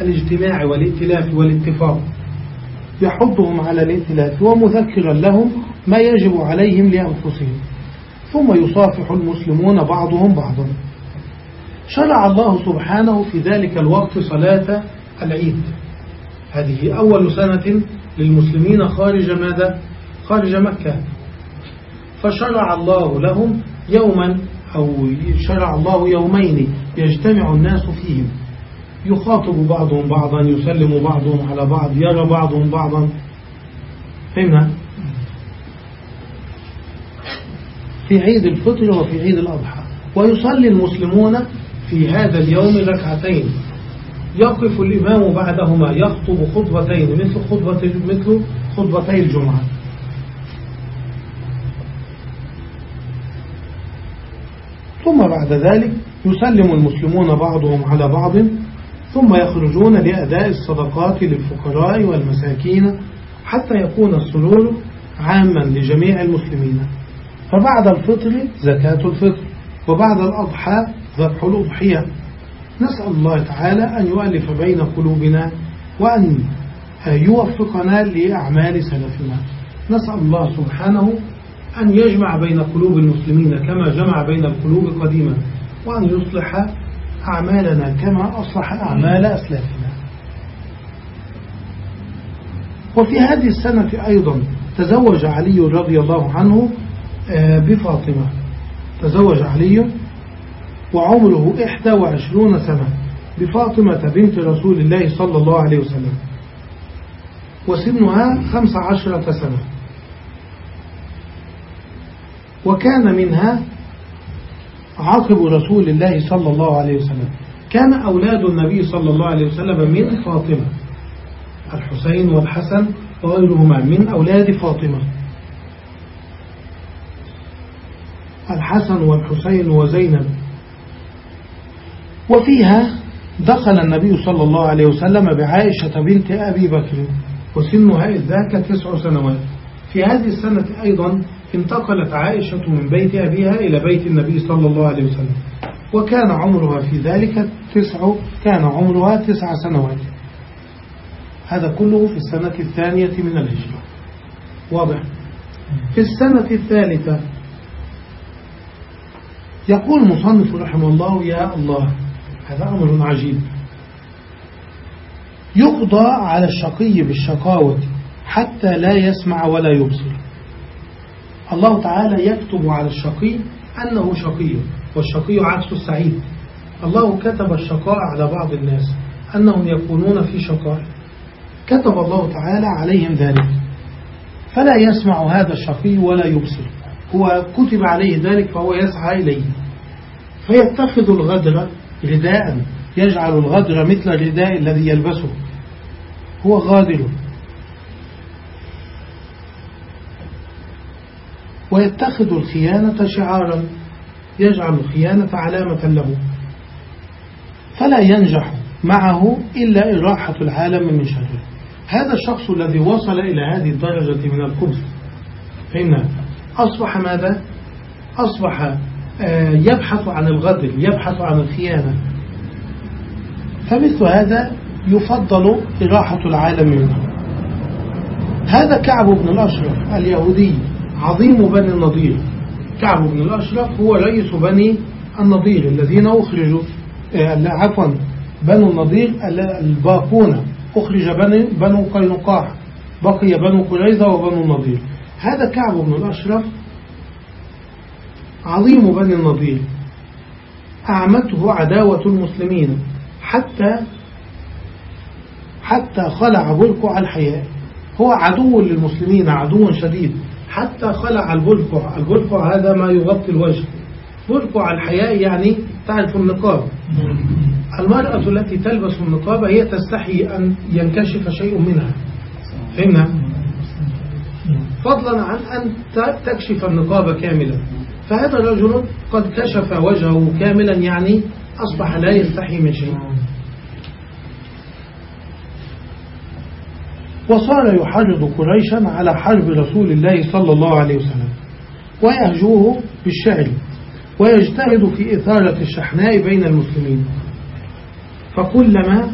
الاجتماع والائتلاف والاتفاق. يحضهم على الائتلاف ومذكرا لهم ما يجب عليهم لأنفسهم. ثم يصافح المسلمون بعضهم بعضا. شرع الله سبحانه في ذلك الوقت صلاة العيد. هذه أول سنة للمسلمين خارج ماذا؟ خارج مكة. فشرع الله لهم يوما أو شرع الله يومين يجتمع الناس فيهم. يخاطب بعضهم بعضا يسلم بعضهم على بعض يرى بعضهم بعضا. فهمنا؟ في عيد الفطر وفي عيد الأضحى. ويصلي المسلمون في هذا اليوم ركعتين. يقف الإمام بعدهما يخطب خطبتين مثل خطبة مثل خطبتي الجمعة. ثم بعد ذلك يسلم المسلمون بعضهم على بعض. ثم يخرجون لأداء الصدقات للفقراء والمساكين حتى يكون السرور عاما لجميع المسلمين. فبعد الفطر زكاة الفطر وبعد الأضحى ذبح الأضحية. نسأل الله تعالى أن يؤلف بين قلوبنا وأن يوفقنا لأعمال سلفنا. نسأل الله سبحانه أن يجمع بين قلوب المسلمين كما جمع بين القلوب قديما وأن يصلح أعمالنا كما أصلح أعمال أسلافنا. وفي هذه السنة أيضا تزوج علي رضي الله عنه آه، بفاطمة. تزوج علي وعمره 21 سنة بفاطمة بنت رسول الله صلى الله عليه وسلم. وسنها 15 سنة. وكان منها عقب رسول الله صلى الله عليه وسلم. كان أولاد النبي صلى الله عليه وسلم من فاطمة. الحسين والحسن وغيرهما من أولاد فاطمة. الحسن والحسين وزينب. وفيها دخل النبي صلى الله عليه وسلم بعائشة بنت أبي بكر وسنها إذ ذاك تسع سنوات. في هذه السنة أيضا انتقلت عائشة من بيت أبيها إلى بيت النبي صلى الله عليه وسلم. وكان عمرها في ذلك تسع كان عمرها تسع سنوات. هذا كله في السنة الثانية من الهجرة. واضح؟ في السنة الثالثة. يقول المصنف رحمه الله يا الله هذا أمر عجيب. يقضى على الشقي بالشقاوة حتى لا يسمع ولا يبصر. الله تعالى يكتب على الشقي أنه شقي والشقي عكس السعيد. الله كتب الشقاء على بعض الناس أنهم يكونون في شقاء. كتب الله تعالى عليهم ذلك. فلا يسمع هذا الشقي ولا يبصر. هو كتب عليه ذلك فهو يسعى إليه. فيتخذ الغدر رداء يجعل الغدر مثل الرداء الذي يلبسه. هو غادر. ويتخذ الخيانة شعارا يجعل الخيانة علامة له. فلا ينجح معه إلا إراحة العالم من شره. هذا الشخص الذي وصل إلى هذه الدرجة من الخبث فإن أصبح ماذا؟ أصبح آه، يبحث عن الغدر يبحث عن الخيانة. فمثل هذا يفضل إراحة العالم منه. هذا كعب بن الأشرف اليهودي عظيم بني النضير. كعب بن الأشرف هو رئيس بني النضير الذين أخرجوا آه، عفوا بنو النضير الباقون. أخرج بني بنو قينقاع. بقي بنو قريظة وبنو النضير. هذا كعب بن الأشرف عظيم بني النضير. أعمته عداوة المسلمين. حتى حتى خلع بركع الحياء. هو عدو للمسلمين عدو شديد. حتى خلع البركع البركع هذا ما يغطي الوجه. بركع الحياء يعني تعرف النقاب. المرأة التي تلبس النقاب هي تستحي أن ينكشف شيء منها. فهمنا؟ فضلا عن أن تكشف النقاب كاملا. فهذا الرجل قد كشف وجهه كاملا يعني أصبح لا يستحي من شيء. وصار يحرض قريشا على حرب رسول الله صلى الله عليه وسلم. ويهجوه بالشعر ويجتهد في إثارة الشحناء بين المسلمين. فكلما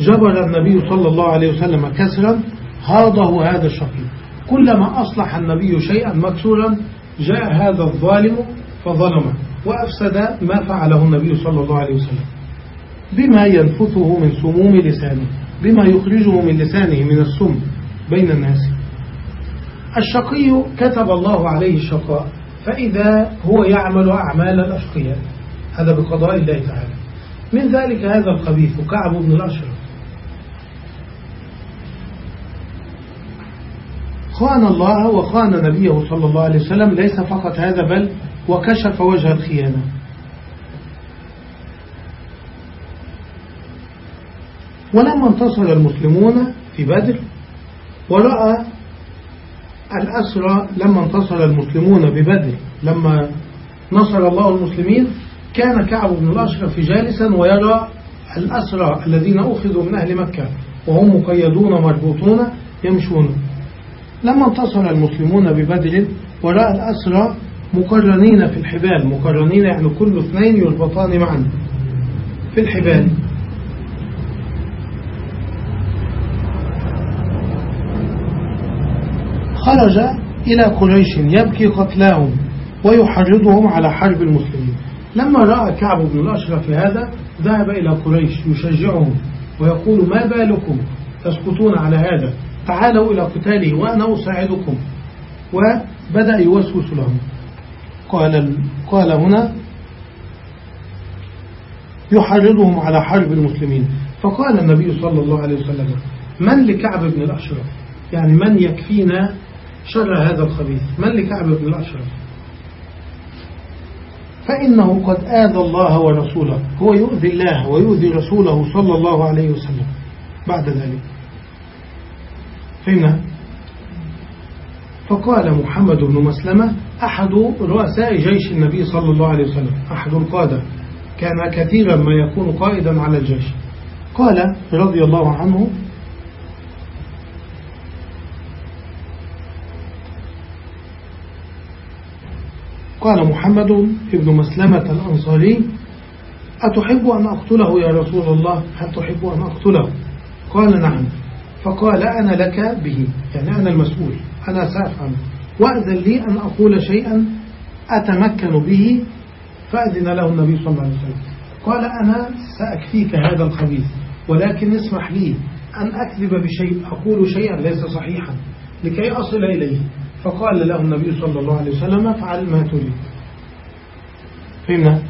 جبر النبي صلى الله عليه وسلم كسرا هاضه هذا الشقيق. كلما أصلح النبي شيئا مكسورا جاء هذا الظالم فظلمه وأفسد ما فعله النبي صلى الله عليه وسلم. بما ينفثه من سموم لسانه. بما يخرجه من لسانه من السم بين الناس. الشقي كتب الله عليه الشقاء فإذا هو يعمل أعمال الأشقياء. هذا بقضاء الله تعالى. من ذلك هذا الخبيث كعب بن الأشرف. خان الله وخان نبيه صلى الله عليه وسلم ليس فقط هذا بل وكشف وجه الخيانة. ولما انتصر المسلمون في بدر ورأى الأسرى لما انتصر المسلمون ببدر لما نصر الله المسلمين كان كعب بن الأشرف جالسا ويرى الأسرى الذين أخذوا من أهل مكة وهم مقيدون مربوطون يمشون. لما انتصر المسلمون ببدر ورأى الأسرى مقرنين في الحبال مقرنين يعني كل اثنين يربطان معا في الحبال. خرج إلى قريش يبكي قتلاهم ويحرضهم على حرب المسلمين. لما رأى كعب بن الأشرف هذا ذهب إلى قريش يشجعهم ويقول ما بالكم تسقطون على هذا؟ تعالوا إلى قتاله وأنا أساعدكم. وبدأ يوسوس لهم. قال, قال هنا يحرضهم على حرب المسلمين. فقال النبي صلى الله عليه وسلم من لكعب بن الأشرف؟ يعني من يكفينا شر هذا الخبيث. من لكعب بن الأشرف فإنه قد آذى الله ورسوله. هو يؤذي الله ويؤذي رسوله صلى الله عليه وسلم بعد ذلك. فهمنا؟ فقال محمد بن مسلمة أحد رؤساء جيش النبي صلى الله عليه وسلم أحد القادة كان كثيرا ما يكون قائدا على الجيش. قال رضي الله عنه قال محمد بن مسلمة الأنصاري أتحب أن أقتله يا رسول الله؟ هل تحب أن أقتله؟ قال نعم. فقال أنا لك به يعني أنا المسؤول أنا سأفعل وأذن لي أن أقول شيئا أتمكن به فأذن له النبي صلى الله عليه وسلم. قال أنا سأكفيك هذا الخبيث ولكن اسمح لي أن أكذب بشيء أقول شيئا ليس صحيحا لكي أصل إليه. فقال له النبي صلى الله عليه وسلم افعل ما تريد. فهمنا؟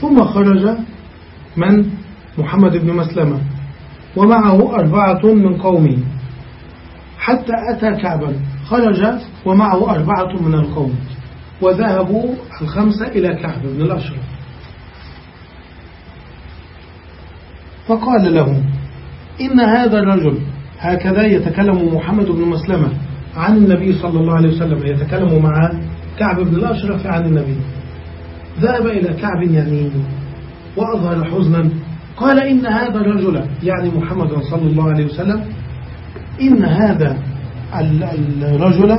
ثم خرج من؟ محمد بن مسلمة ومعه أربعة من قومه. حتى أتى كعبا خرج ومعه أربعة من القوم وذهبوا الخمسة إلى كعب بن الأشرف. فقال لهم إن هذا الرجل هكذا يتكلم محمد بن مسلمة عن النبي صلى الله عليه وسلم يتكلم مع كعب بن الأشرف عن النبي. ذهب إلى كعب يعني وأظهر حزنا قال إن هذا الرجل يعني محمد صلى الله عليه وسلم إن هذا الرجل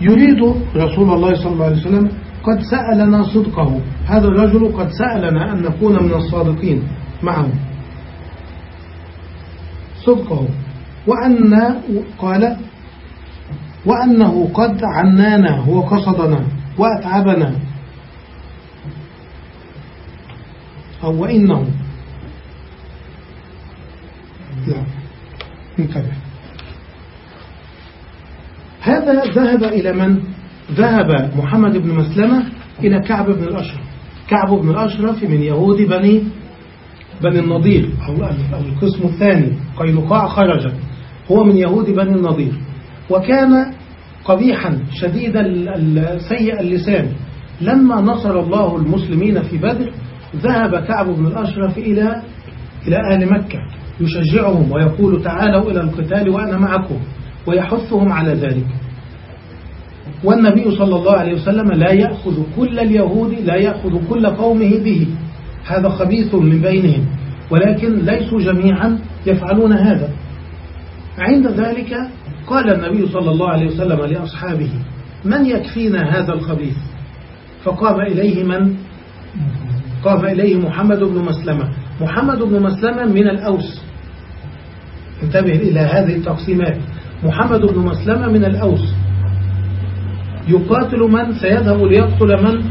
يريد رسول الله صلى الله عليه وسلم قد سألنا صدقه. هذا الرجل قد سألنا أن نكون من الصادقين معه. صدقه. وأن قال وأنه قد عنانا وقصدنا وأتعبنا. أو وإنه. لا. انتبه. هذا ذهب إلى من؟ ذهب محمد بن مسلمة إلى كعب بن الأشرف. كعب بن الأشرف من يهود بني بني النضير أو القسم الثاني قينقاع خرج هو من يهود بني النضير. وكان قبيحا شديد سيء اللسان. لما نصر الله المسلمين في بدر ذهب كعب بن الأشرف إلى إلى أهل مكة يشجعهم ويقول تعالوا إلى القتال وأنا معكم ويحثهم على ذلك. والنبي صلى الله عليه وسلم لا يأخذ كل اليهود لا يأخذ كل قومه به. هذا خبيث من بينهم. ولكن ليسوا جميعا يفعلون هذا. عند ذلك قال النبي صلى الله عليه وسلم لأصحابه من يكفينا هذا الخبيث؟ فقام إليه من؟ قام إليه محمد بن مسلمة. محمد بن مسلمة من الأوس. انتبه إلى هذه التقسيمات. محمد بن مسلمة من الأوس. يقاتل من؟ سيذهب ليقتل من؟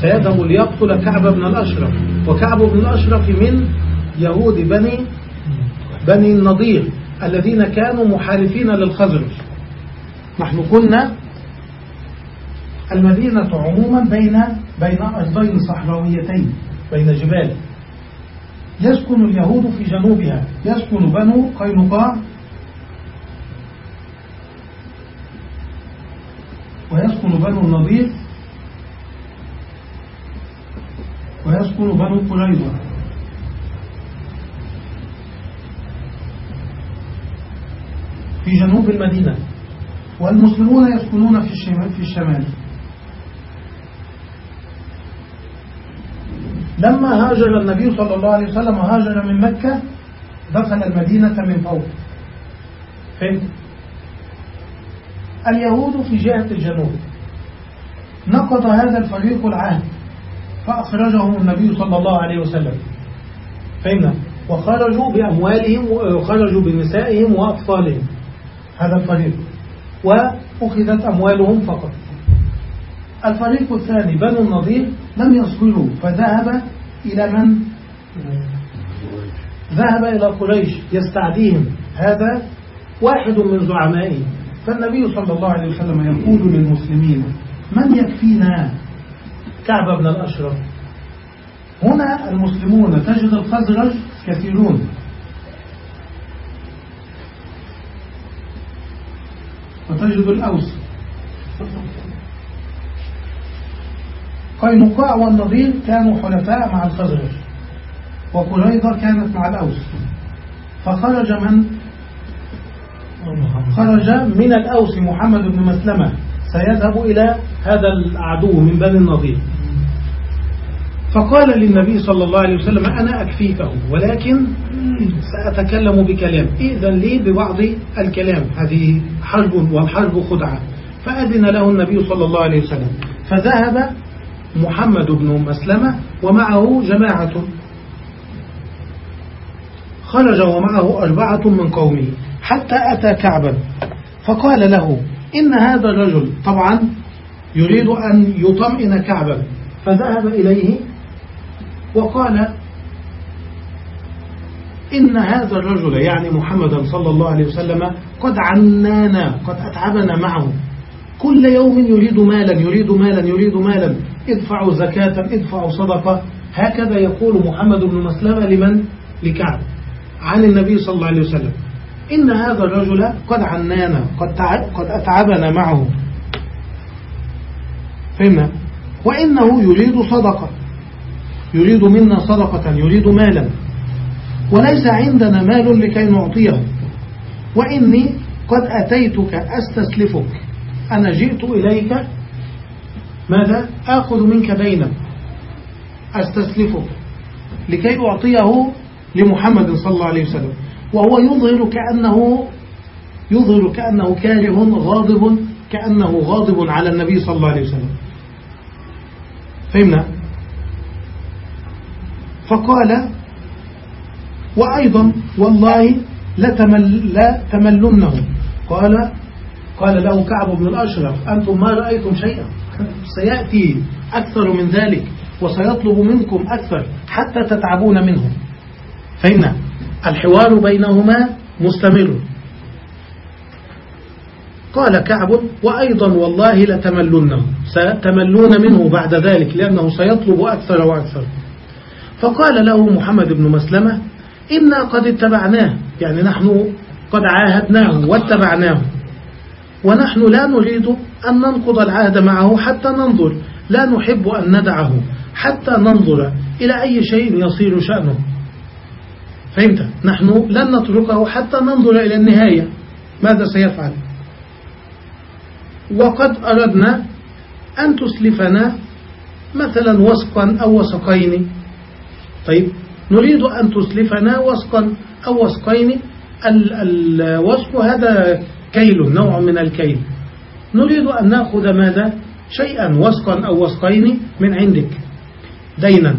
سيذهب ليقتل كعب بن الأشرف. وكعب بن الأشرف من يهود بني بني النضير الذين كانوا محارفين للخزرج. نحن كنا المدينة عموما بين بين أرضين صحراويتين بين جبال. يسكن اليهود في جنوبها. يسكن بنو قينقاع ويسكن بنو النضير ويسكن بنو قريظة. في جنوب المدينة. والمسلمون يسكنون في الشمال, في الشمال. لما هاجر النبي صلى الله عليه وسلم هاجر من مكة دخل المدينة من فوق. فهمت اليهود في جهة الجنوب. نقض هذا الفريق العهد فأخرجهم النبي صلى الله عليه وسلم. فهمنا وخرجوا بأموالهم وخرجوا بنسائهم وأطفالهم هذا الفريق. وأخذت أموالهم فقط. الفريق الثاني بنو النضير لم يصبروا فذهب إلى من؟ ذهب إلى قريش يستعديهم. هذا واحد من زعمائه فالنبي صلى الله عليه وسلم يقول للمسلمين من يكفينا؟ كعب بن الأشرف. هنا المسلمون تجد الخزرج كثيرون. وتجد الأوس. قينقاع والنضير كانوا حلفاء مع الخزرج وقريضة كانت مع الأوس. فخرج من خرج من الأوس محمد بن مسلمة. سيذهب إلى هذا العدو من بني النضير. فقال للنبي صلى الله عليه وسلم أنا أكفيكه ولكن سأتكلم بكلام. إذن لي ببعض الكلام. هذه حرب والحرب خدعة. فأذن له النبي صلى الله عليه وسلم. فذهب محمد بن مسلمة ومعه جماعة. خرج ومعه أربعة من قومه. حتى أتى كعبا. فقال له إن هذا الرجل طبعا يريد أن يطمئن كعبا. فذهب إليه وقال إن هذا الرجل يعني محمدا صلى الله عليه وسلم قد عنانا قد أتعبنا معه. كل يوم يريد مالا يريد مالا يريد مالا. ادفعوا زكاة ادفعوا صدقة. هكذا يقول محمد بن مسلمة لمن؟ لكعب. عن النبي صلى الله عليه وسلم. إن هذا الرجل قد عنانا قد, قد أتعبنا معه. فهمنا؟ وإنه يريد صدقة. يريد منا صدقة يريد مالا. وليس عندنا مال لكي نعطيه. وإني قد أتيتك أستسلفك. أنا جئت إليك. ماذا؟ أخذ منك دينا. أستسلفك. لكي أعطيه لمحمد صلى الله عليه وسلم. وهو يظهر كأنه يظهر كأنه كاره غاضب كأنه غاضب على النبي صلى الله عليه وسلم. فهمنا؟ فقال وأيضا والله لتمل لا تملنه قال قال له كعب بن الأشرف أنتم ما رأيتم شيئا؟ سيأتي أكثر من ذلك وسيطلب منكم أكثر حتى تتعبون منه فإن الحوار بينهما مستمر. قال كعب وأيضا والله لتملنه ستملون منه بعد ذلك لأنه سيطلب أكثر وأكثر. فقال له محمد بن مسلمة إنا قد اتبعناه يعني نحن قد عاهدناه واتبعناه. ونحن لا نريد أن ننقض العهد معه حتى ننظر لا نحب أن ندعه حتى ننظر إلى أي شيء يصير شأنه. فهمت؟ نحن لن نتركه حتى ننظر إلى النهاية. ماذا سيفعل؟ وقد أردنا أن تسلفنا مثلا وسقا أو وسقين. طيب نريد أن تسلفنا وسقا أو وسقين. الوسق هذا كيل نوع من الكيل. نريد أن نأخذ ماذا؟ شيئا وسقا أو وسقين من عندك. دينا.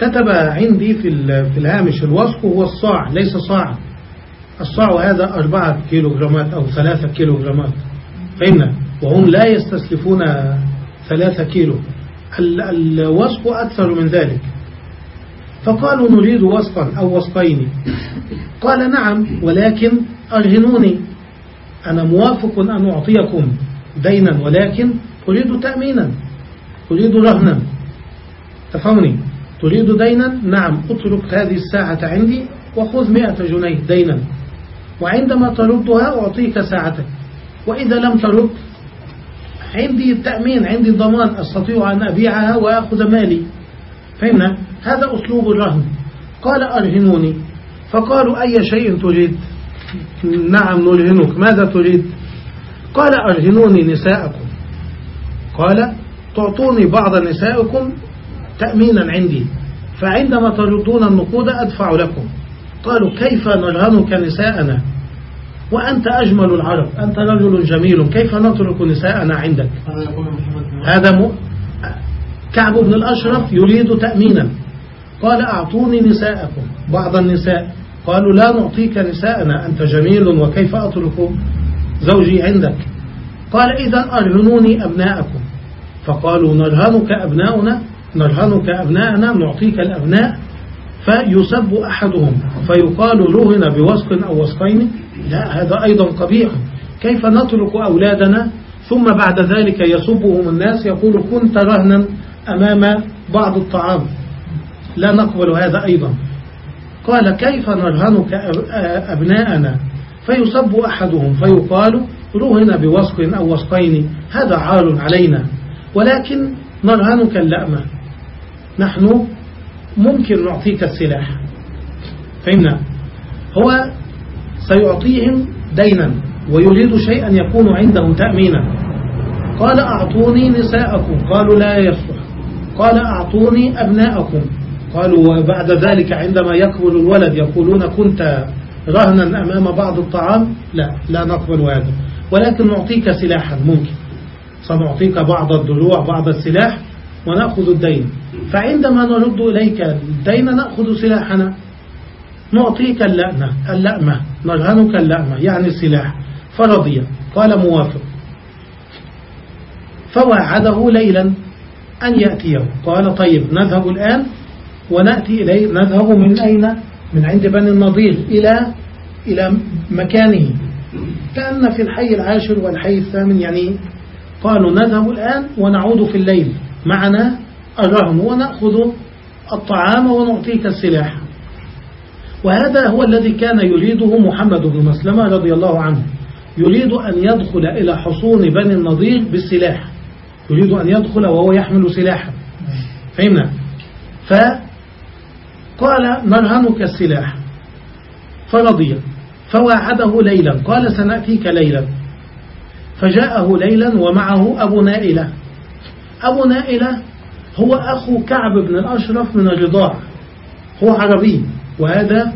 كتب عندي في في الهامش الوسق هو الصاع ليس صاع. الصاع هذا أربعة كيلو جرامات أو ثلاثة كيلو جرامات فهمنا وهم لا يستسلفون ثلاثة كيلو. الوسق أكثر من ذلك. فقالوا نريد وسقا أو وسقين قال نعم ولكن أرهنوني. أنا موافق أن أعطيكم دينا ولكن أريد تأمينا. أريد رهنا. تفهمني؟ تريد دينا؟ نعم اترك هذه الساعة عندي وخذ مئة جنيه دينا. وعندما تردها أعطيك ساعتك. وإذا لم ترد عندي التأمين عندي ضمان أستطيع أن أبيعها وأخذ مالي. فهمنا؟ هذا أسلوب الرهن. قال أرهنوني. فقالوا أي شيء تريد؟ نعم نرهنك. ماذا تريد؟ قال أرهنوني نساءكم. قال تعطوني بعض نسائكم تأمينا عندي. فعندما تردون النقود أدفع لكم. قالوا كيف نرهنك نساءنا؟ وأنت أجمل العرب. أنت رجل جميل. كيف نترك نساءنا عندك؟ هذا م... كعب بن الأشرف يريد تأمينا. قال أعطوني نساءكم. بعض النساء قالوا لا نعطيك نساءنا. أنت جميل وكيف أترك زوجي عندك؟ قال إذا أرهنوني أبناءكم. فقالوا نرهنك أبناؤنا نرهنك أبناءنا نعطيك الأبناء فيسب أحدهم. فيقال رهن بوسق أو وسقين. لا هذا أيضا قبيح. كيف نترك أولادنا؟ ثم بعد ذلك يسبهم الناس يقول كنت رهنا أمام بعض الطعام. لا نقبل هذا أيضا. قال كيف نرهنك أبناءنا؟ فيسب أحدهم. فيقال رهن بوسق أو وسقين. هذا عار علينا. ولكن نرهنك اللأمة. نحن ممكن نعطيك السلاح. فهمنا؟ هو سيعطيهم دينا ويريد شيئا يكون عنده تأمينا. قال أعطوني نساءكم. قالوا لا يصلح. قال أعطوني أبناءكم. قالوا وبعد ذلك عندما يكبر الولد يقولون كنت رهنا أمام بعض الطعام؟ لا لا نقبل هذا. ولكن نعطيك سلاحا. ممكن. سنعطيك بعض الدروع بعض السلاح ونأخذ الدين. فعندما نرد إليك الدين نأخذ سلاحنا. نعطيك اللأمة. اللأمة. نرهنك اللأمة. يعني السلاح. فرضي قال موافق. فوعده ليلا أن يأتيه. قال طيب نذهب الآن ونأتي إليه. نذهب من أين؟ من عند بني النضير إلى إلى مكانه. كأن في الحي العاشر والحي الثامن يعني قالوا نذهب الآن ونعود في الليل. معنا الرهن ونأخذ الطعام ونعطيك السلاح. وهذا هو الذي كان يريده محمد بن مسلمة رضي الله عنه. يريد أن يدخل إلى حصون بني النضير بالسلاح. يريد أن يدخل وهو يحمل سلاحا فهمنا؟ فقال نرهنك السلاح. فرضي. فواعده ليلا. قال سنأتيك ليلا. فجاءه ليلا ومعه أبو نائلة. أبو نائلة هو أخو كعب بن الأشرف من الرضاع هو عربي وهذا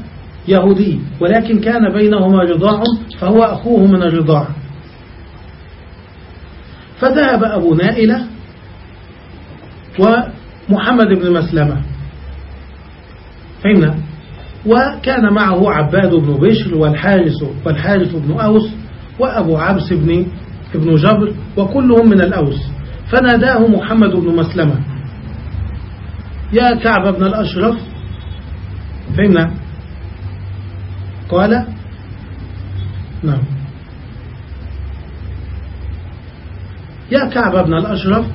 يهودي ولكن كان بينهما رضاع فهو أخوه من الرضاع فذهب أبو نائلة ومحمد بن مسلمة. فهمنا وكان معه عباد بن بشر والحارث والحارث بن أوس وأبو عبس بن ابن جبر وكلهم من الأوس. فناداه محمد بن مسلمة. يا كعب بن الأشرف فهمنا قال نعم. يا كعب بن الأشرف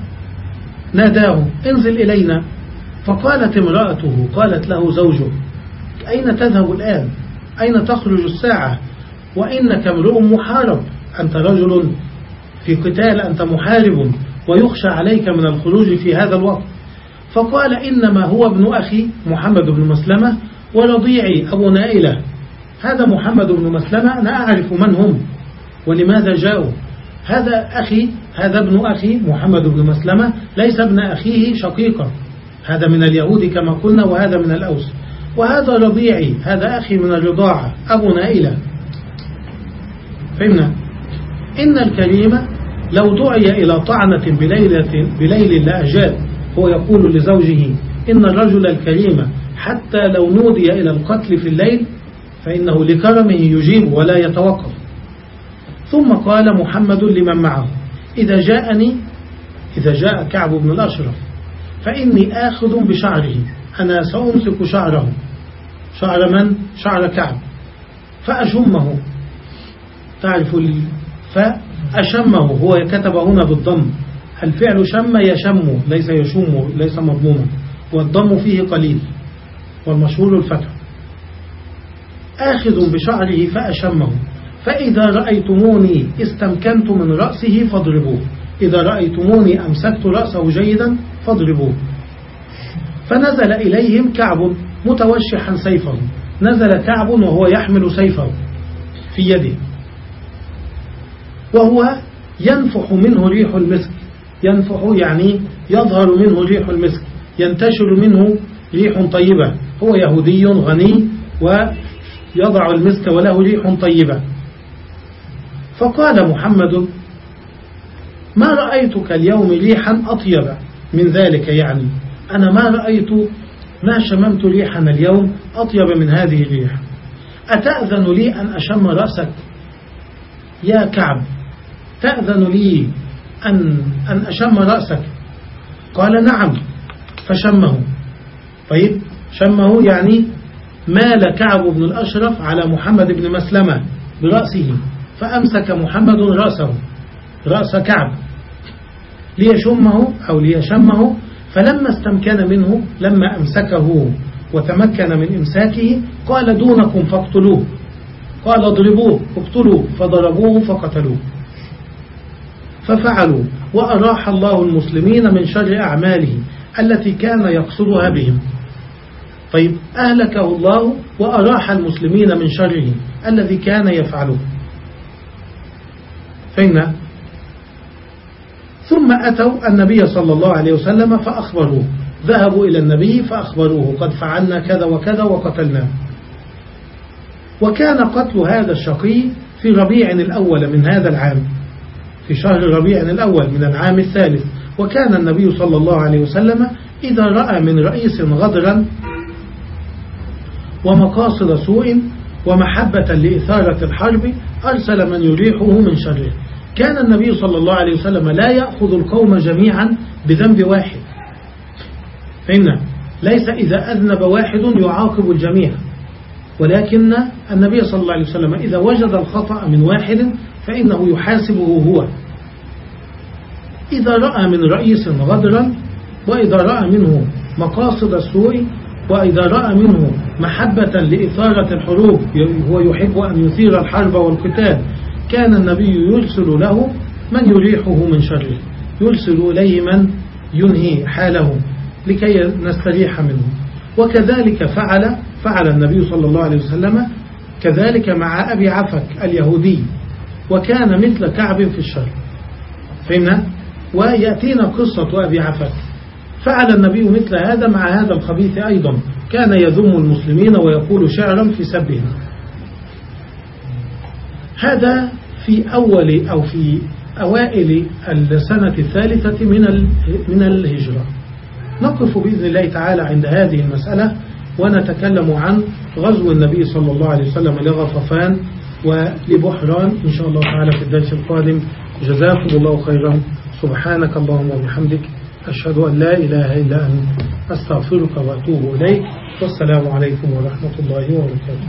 ناداه انزل إلينا. فقالت امرأته قالت له زوجه أين تذهب الآن؟ أين تخرج الساعة؟ وإنك امرؤ محارب أنت رجل في قتال أنت محارب ويخشى عليك من الخروج في هذا الوقت. فقال إنما هو ابن أخي محمد بن مسلمة ورضيعي أبو نائلة. هذا محمد بن مسلمة أنا أعرف من هم ولماذا جاءوا. هذا أخي هذا ابن أخي محمد بن مسلمة ليس ابن أخيه شقيقا. هذا من اليهود كما قلنا وهذا من الأوس. وهذا رضيعي هذا أخي من الرضاعة أبو نائلة. فهمنا؟ إن الكريم لو دعي إلى طعنة بليلة بليل لأجاد هو يقول لزوجه إن الرجل الكريم حتى لو نودي إلى القتل في الليل فإنه لكرمه يجيب ولا يتوقف. ثم قال محمد لمن معه إذا جاءني إذا جاء كعب بن الأشرف فإني آخذ بشعره أنا سأمسك شعره. شعر من؟ شعر كعب. فأشمه. تعرف فأشمه هو كتب هنا بالضم. الفعل شم يشم ليس يشم ليس مضموما والضم فيه قليل والمشهور الفتح. آخذ بشعره فأشمه. فإذا رأيتموني استمكنت من رأسه فاضربوه. إذا رأيتموني أمسكت رأسه جيدا فاضربوه. فنزل إليهم كعب متوشحا سيفه. نزل كعب وهو يحمل سيفه في يده. وهو ينفح منه ريح المسك. ينفح يعني يظهر منه ريح المسك ينتشر منه ريح طيبة. هو يهودي غني ويضع المسك وله ريح طيبة. فقال محمد ما رأيتك اليوم ريحا أطيب من ذلك يعني؟ أنا ما رأيت ما شممت ريحا اليوم أطيب من هذه الريح. أتأذن لي أن أشم رأسك يا كعب؟ تأذن لي أن, أن أشم رأسك. قال نعم فشمه. طيب شمه يعني مال كعب بن الأشرف على محمد بن مسلمة برأسه فأمسك محمد رأسه رأس كعب. ليشمه أو ليشمه فلما استمكن منه لما أمسكه وتمكن من إمساكه قال دونكم فاقتلوه. قال اضربوه اقتلوه فضربوه فقتلوه. ففعلوا وأراح الله المسلمين من شر أعماله التي كان يقصدها بهم. طيب أهلكه الله وأراح المسلمين من شره الذي كان يفعله. فإن ثم أتوا النبي صلى الله عليه وسلم فأخبروه. ذهبوا إلى النبي فأخبروه قد فعلنا كذا وكذا وقتلناه. وكان قتل هذا الشقي في ربيع الأول من هذا العام. في شهر ربيع الأول من العام الثالث وكان النبي صلى الله عليه وسلم إذا رأى من رئيس غدرا ومقاصد سوء ومحبة لإثارة الحرب أرسل من يريحه من شره. كان النبي صلى الله عليه وسلم لا يأخذ القوم جميعا بذنب واحد. فإن ليس إذا أذنب واحد يعاقب الجميع ولكن النبي صلى الله عليه وسلم إذا وجد الخطأ من واحد فإنه يحاسبه هو. إذا رأى من رئيس غدرا وإذا رأى منه مقاصد السوء وإذا رأى منه محبة لإثارة الحروب هو يحب أن يثير الحرب والقتال كان النبي يرسل له من يريحه من شره. يرسل إليه من ينهي حاله لكي نستريح منه. وكذلك فعل فعل النبي صلى الله عليه وسلم كذلك مع أبي عفك اليهودي. وكان مثل كعب في الشر. فهمنا؟ ويأتينا قصة أبي عفك فعل النبي مثل هذا مع هذا الخبيث أيضا. كان يذم المسلمين ويقول شعرا في سبهم. هذا في أول أو في أوائل السنة الثالثة من من الهجرة. نقف بإذن الله تعالى عند هذه المسألة ونتكلم عن غزو النبي صلى الله عليه وسلم لغطفان ولبحران إن شاء الله تعالى في الدرس القادم. جزاكم الله خيرا. سبحانك اللهم وبحمدك أشهد أن لا إله إلا أنت. أستغفرك وأتوب إليك. والسلام عليكم ورحمة الله وبركاته.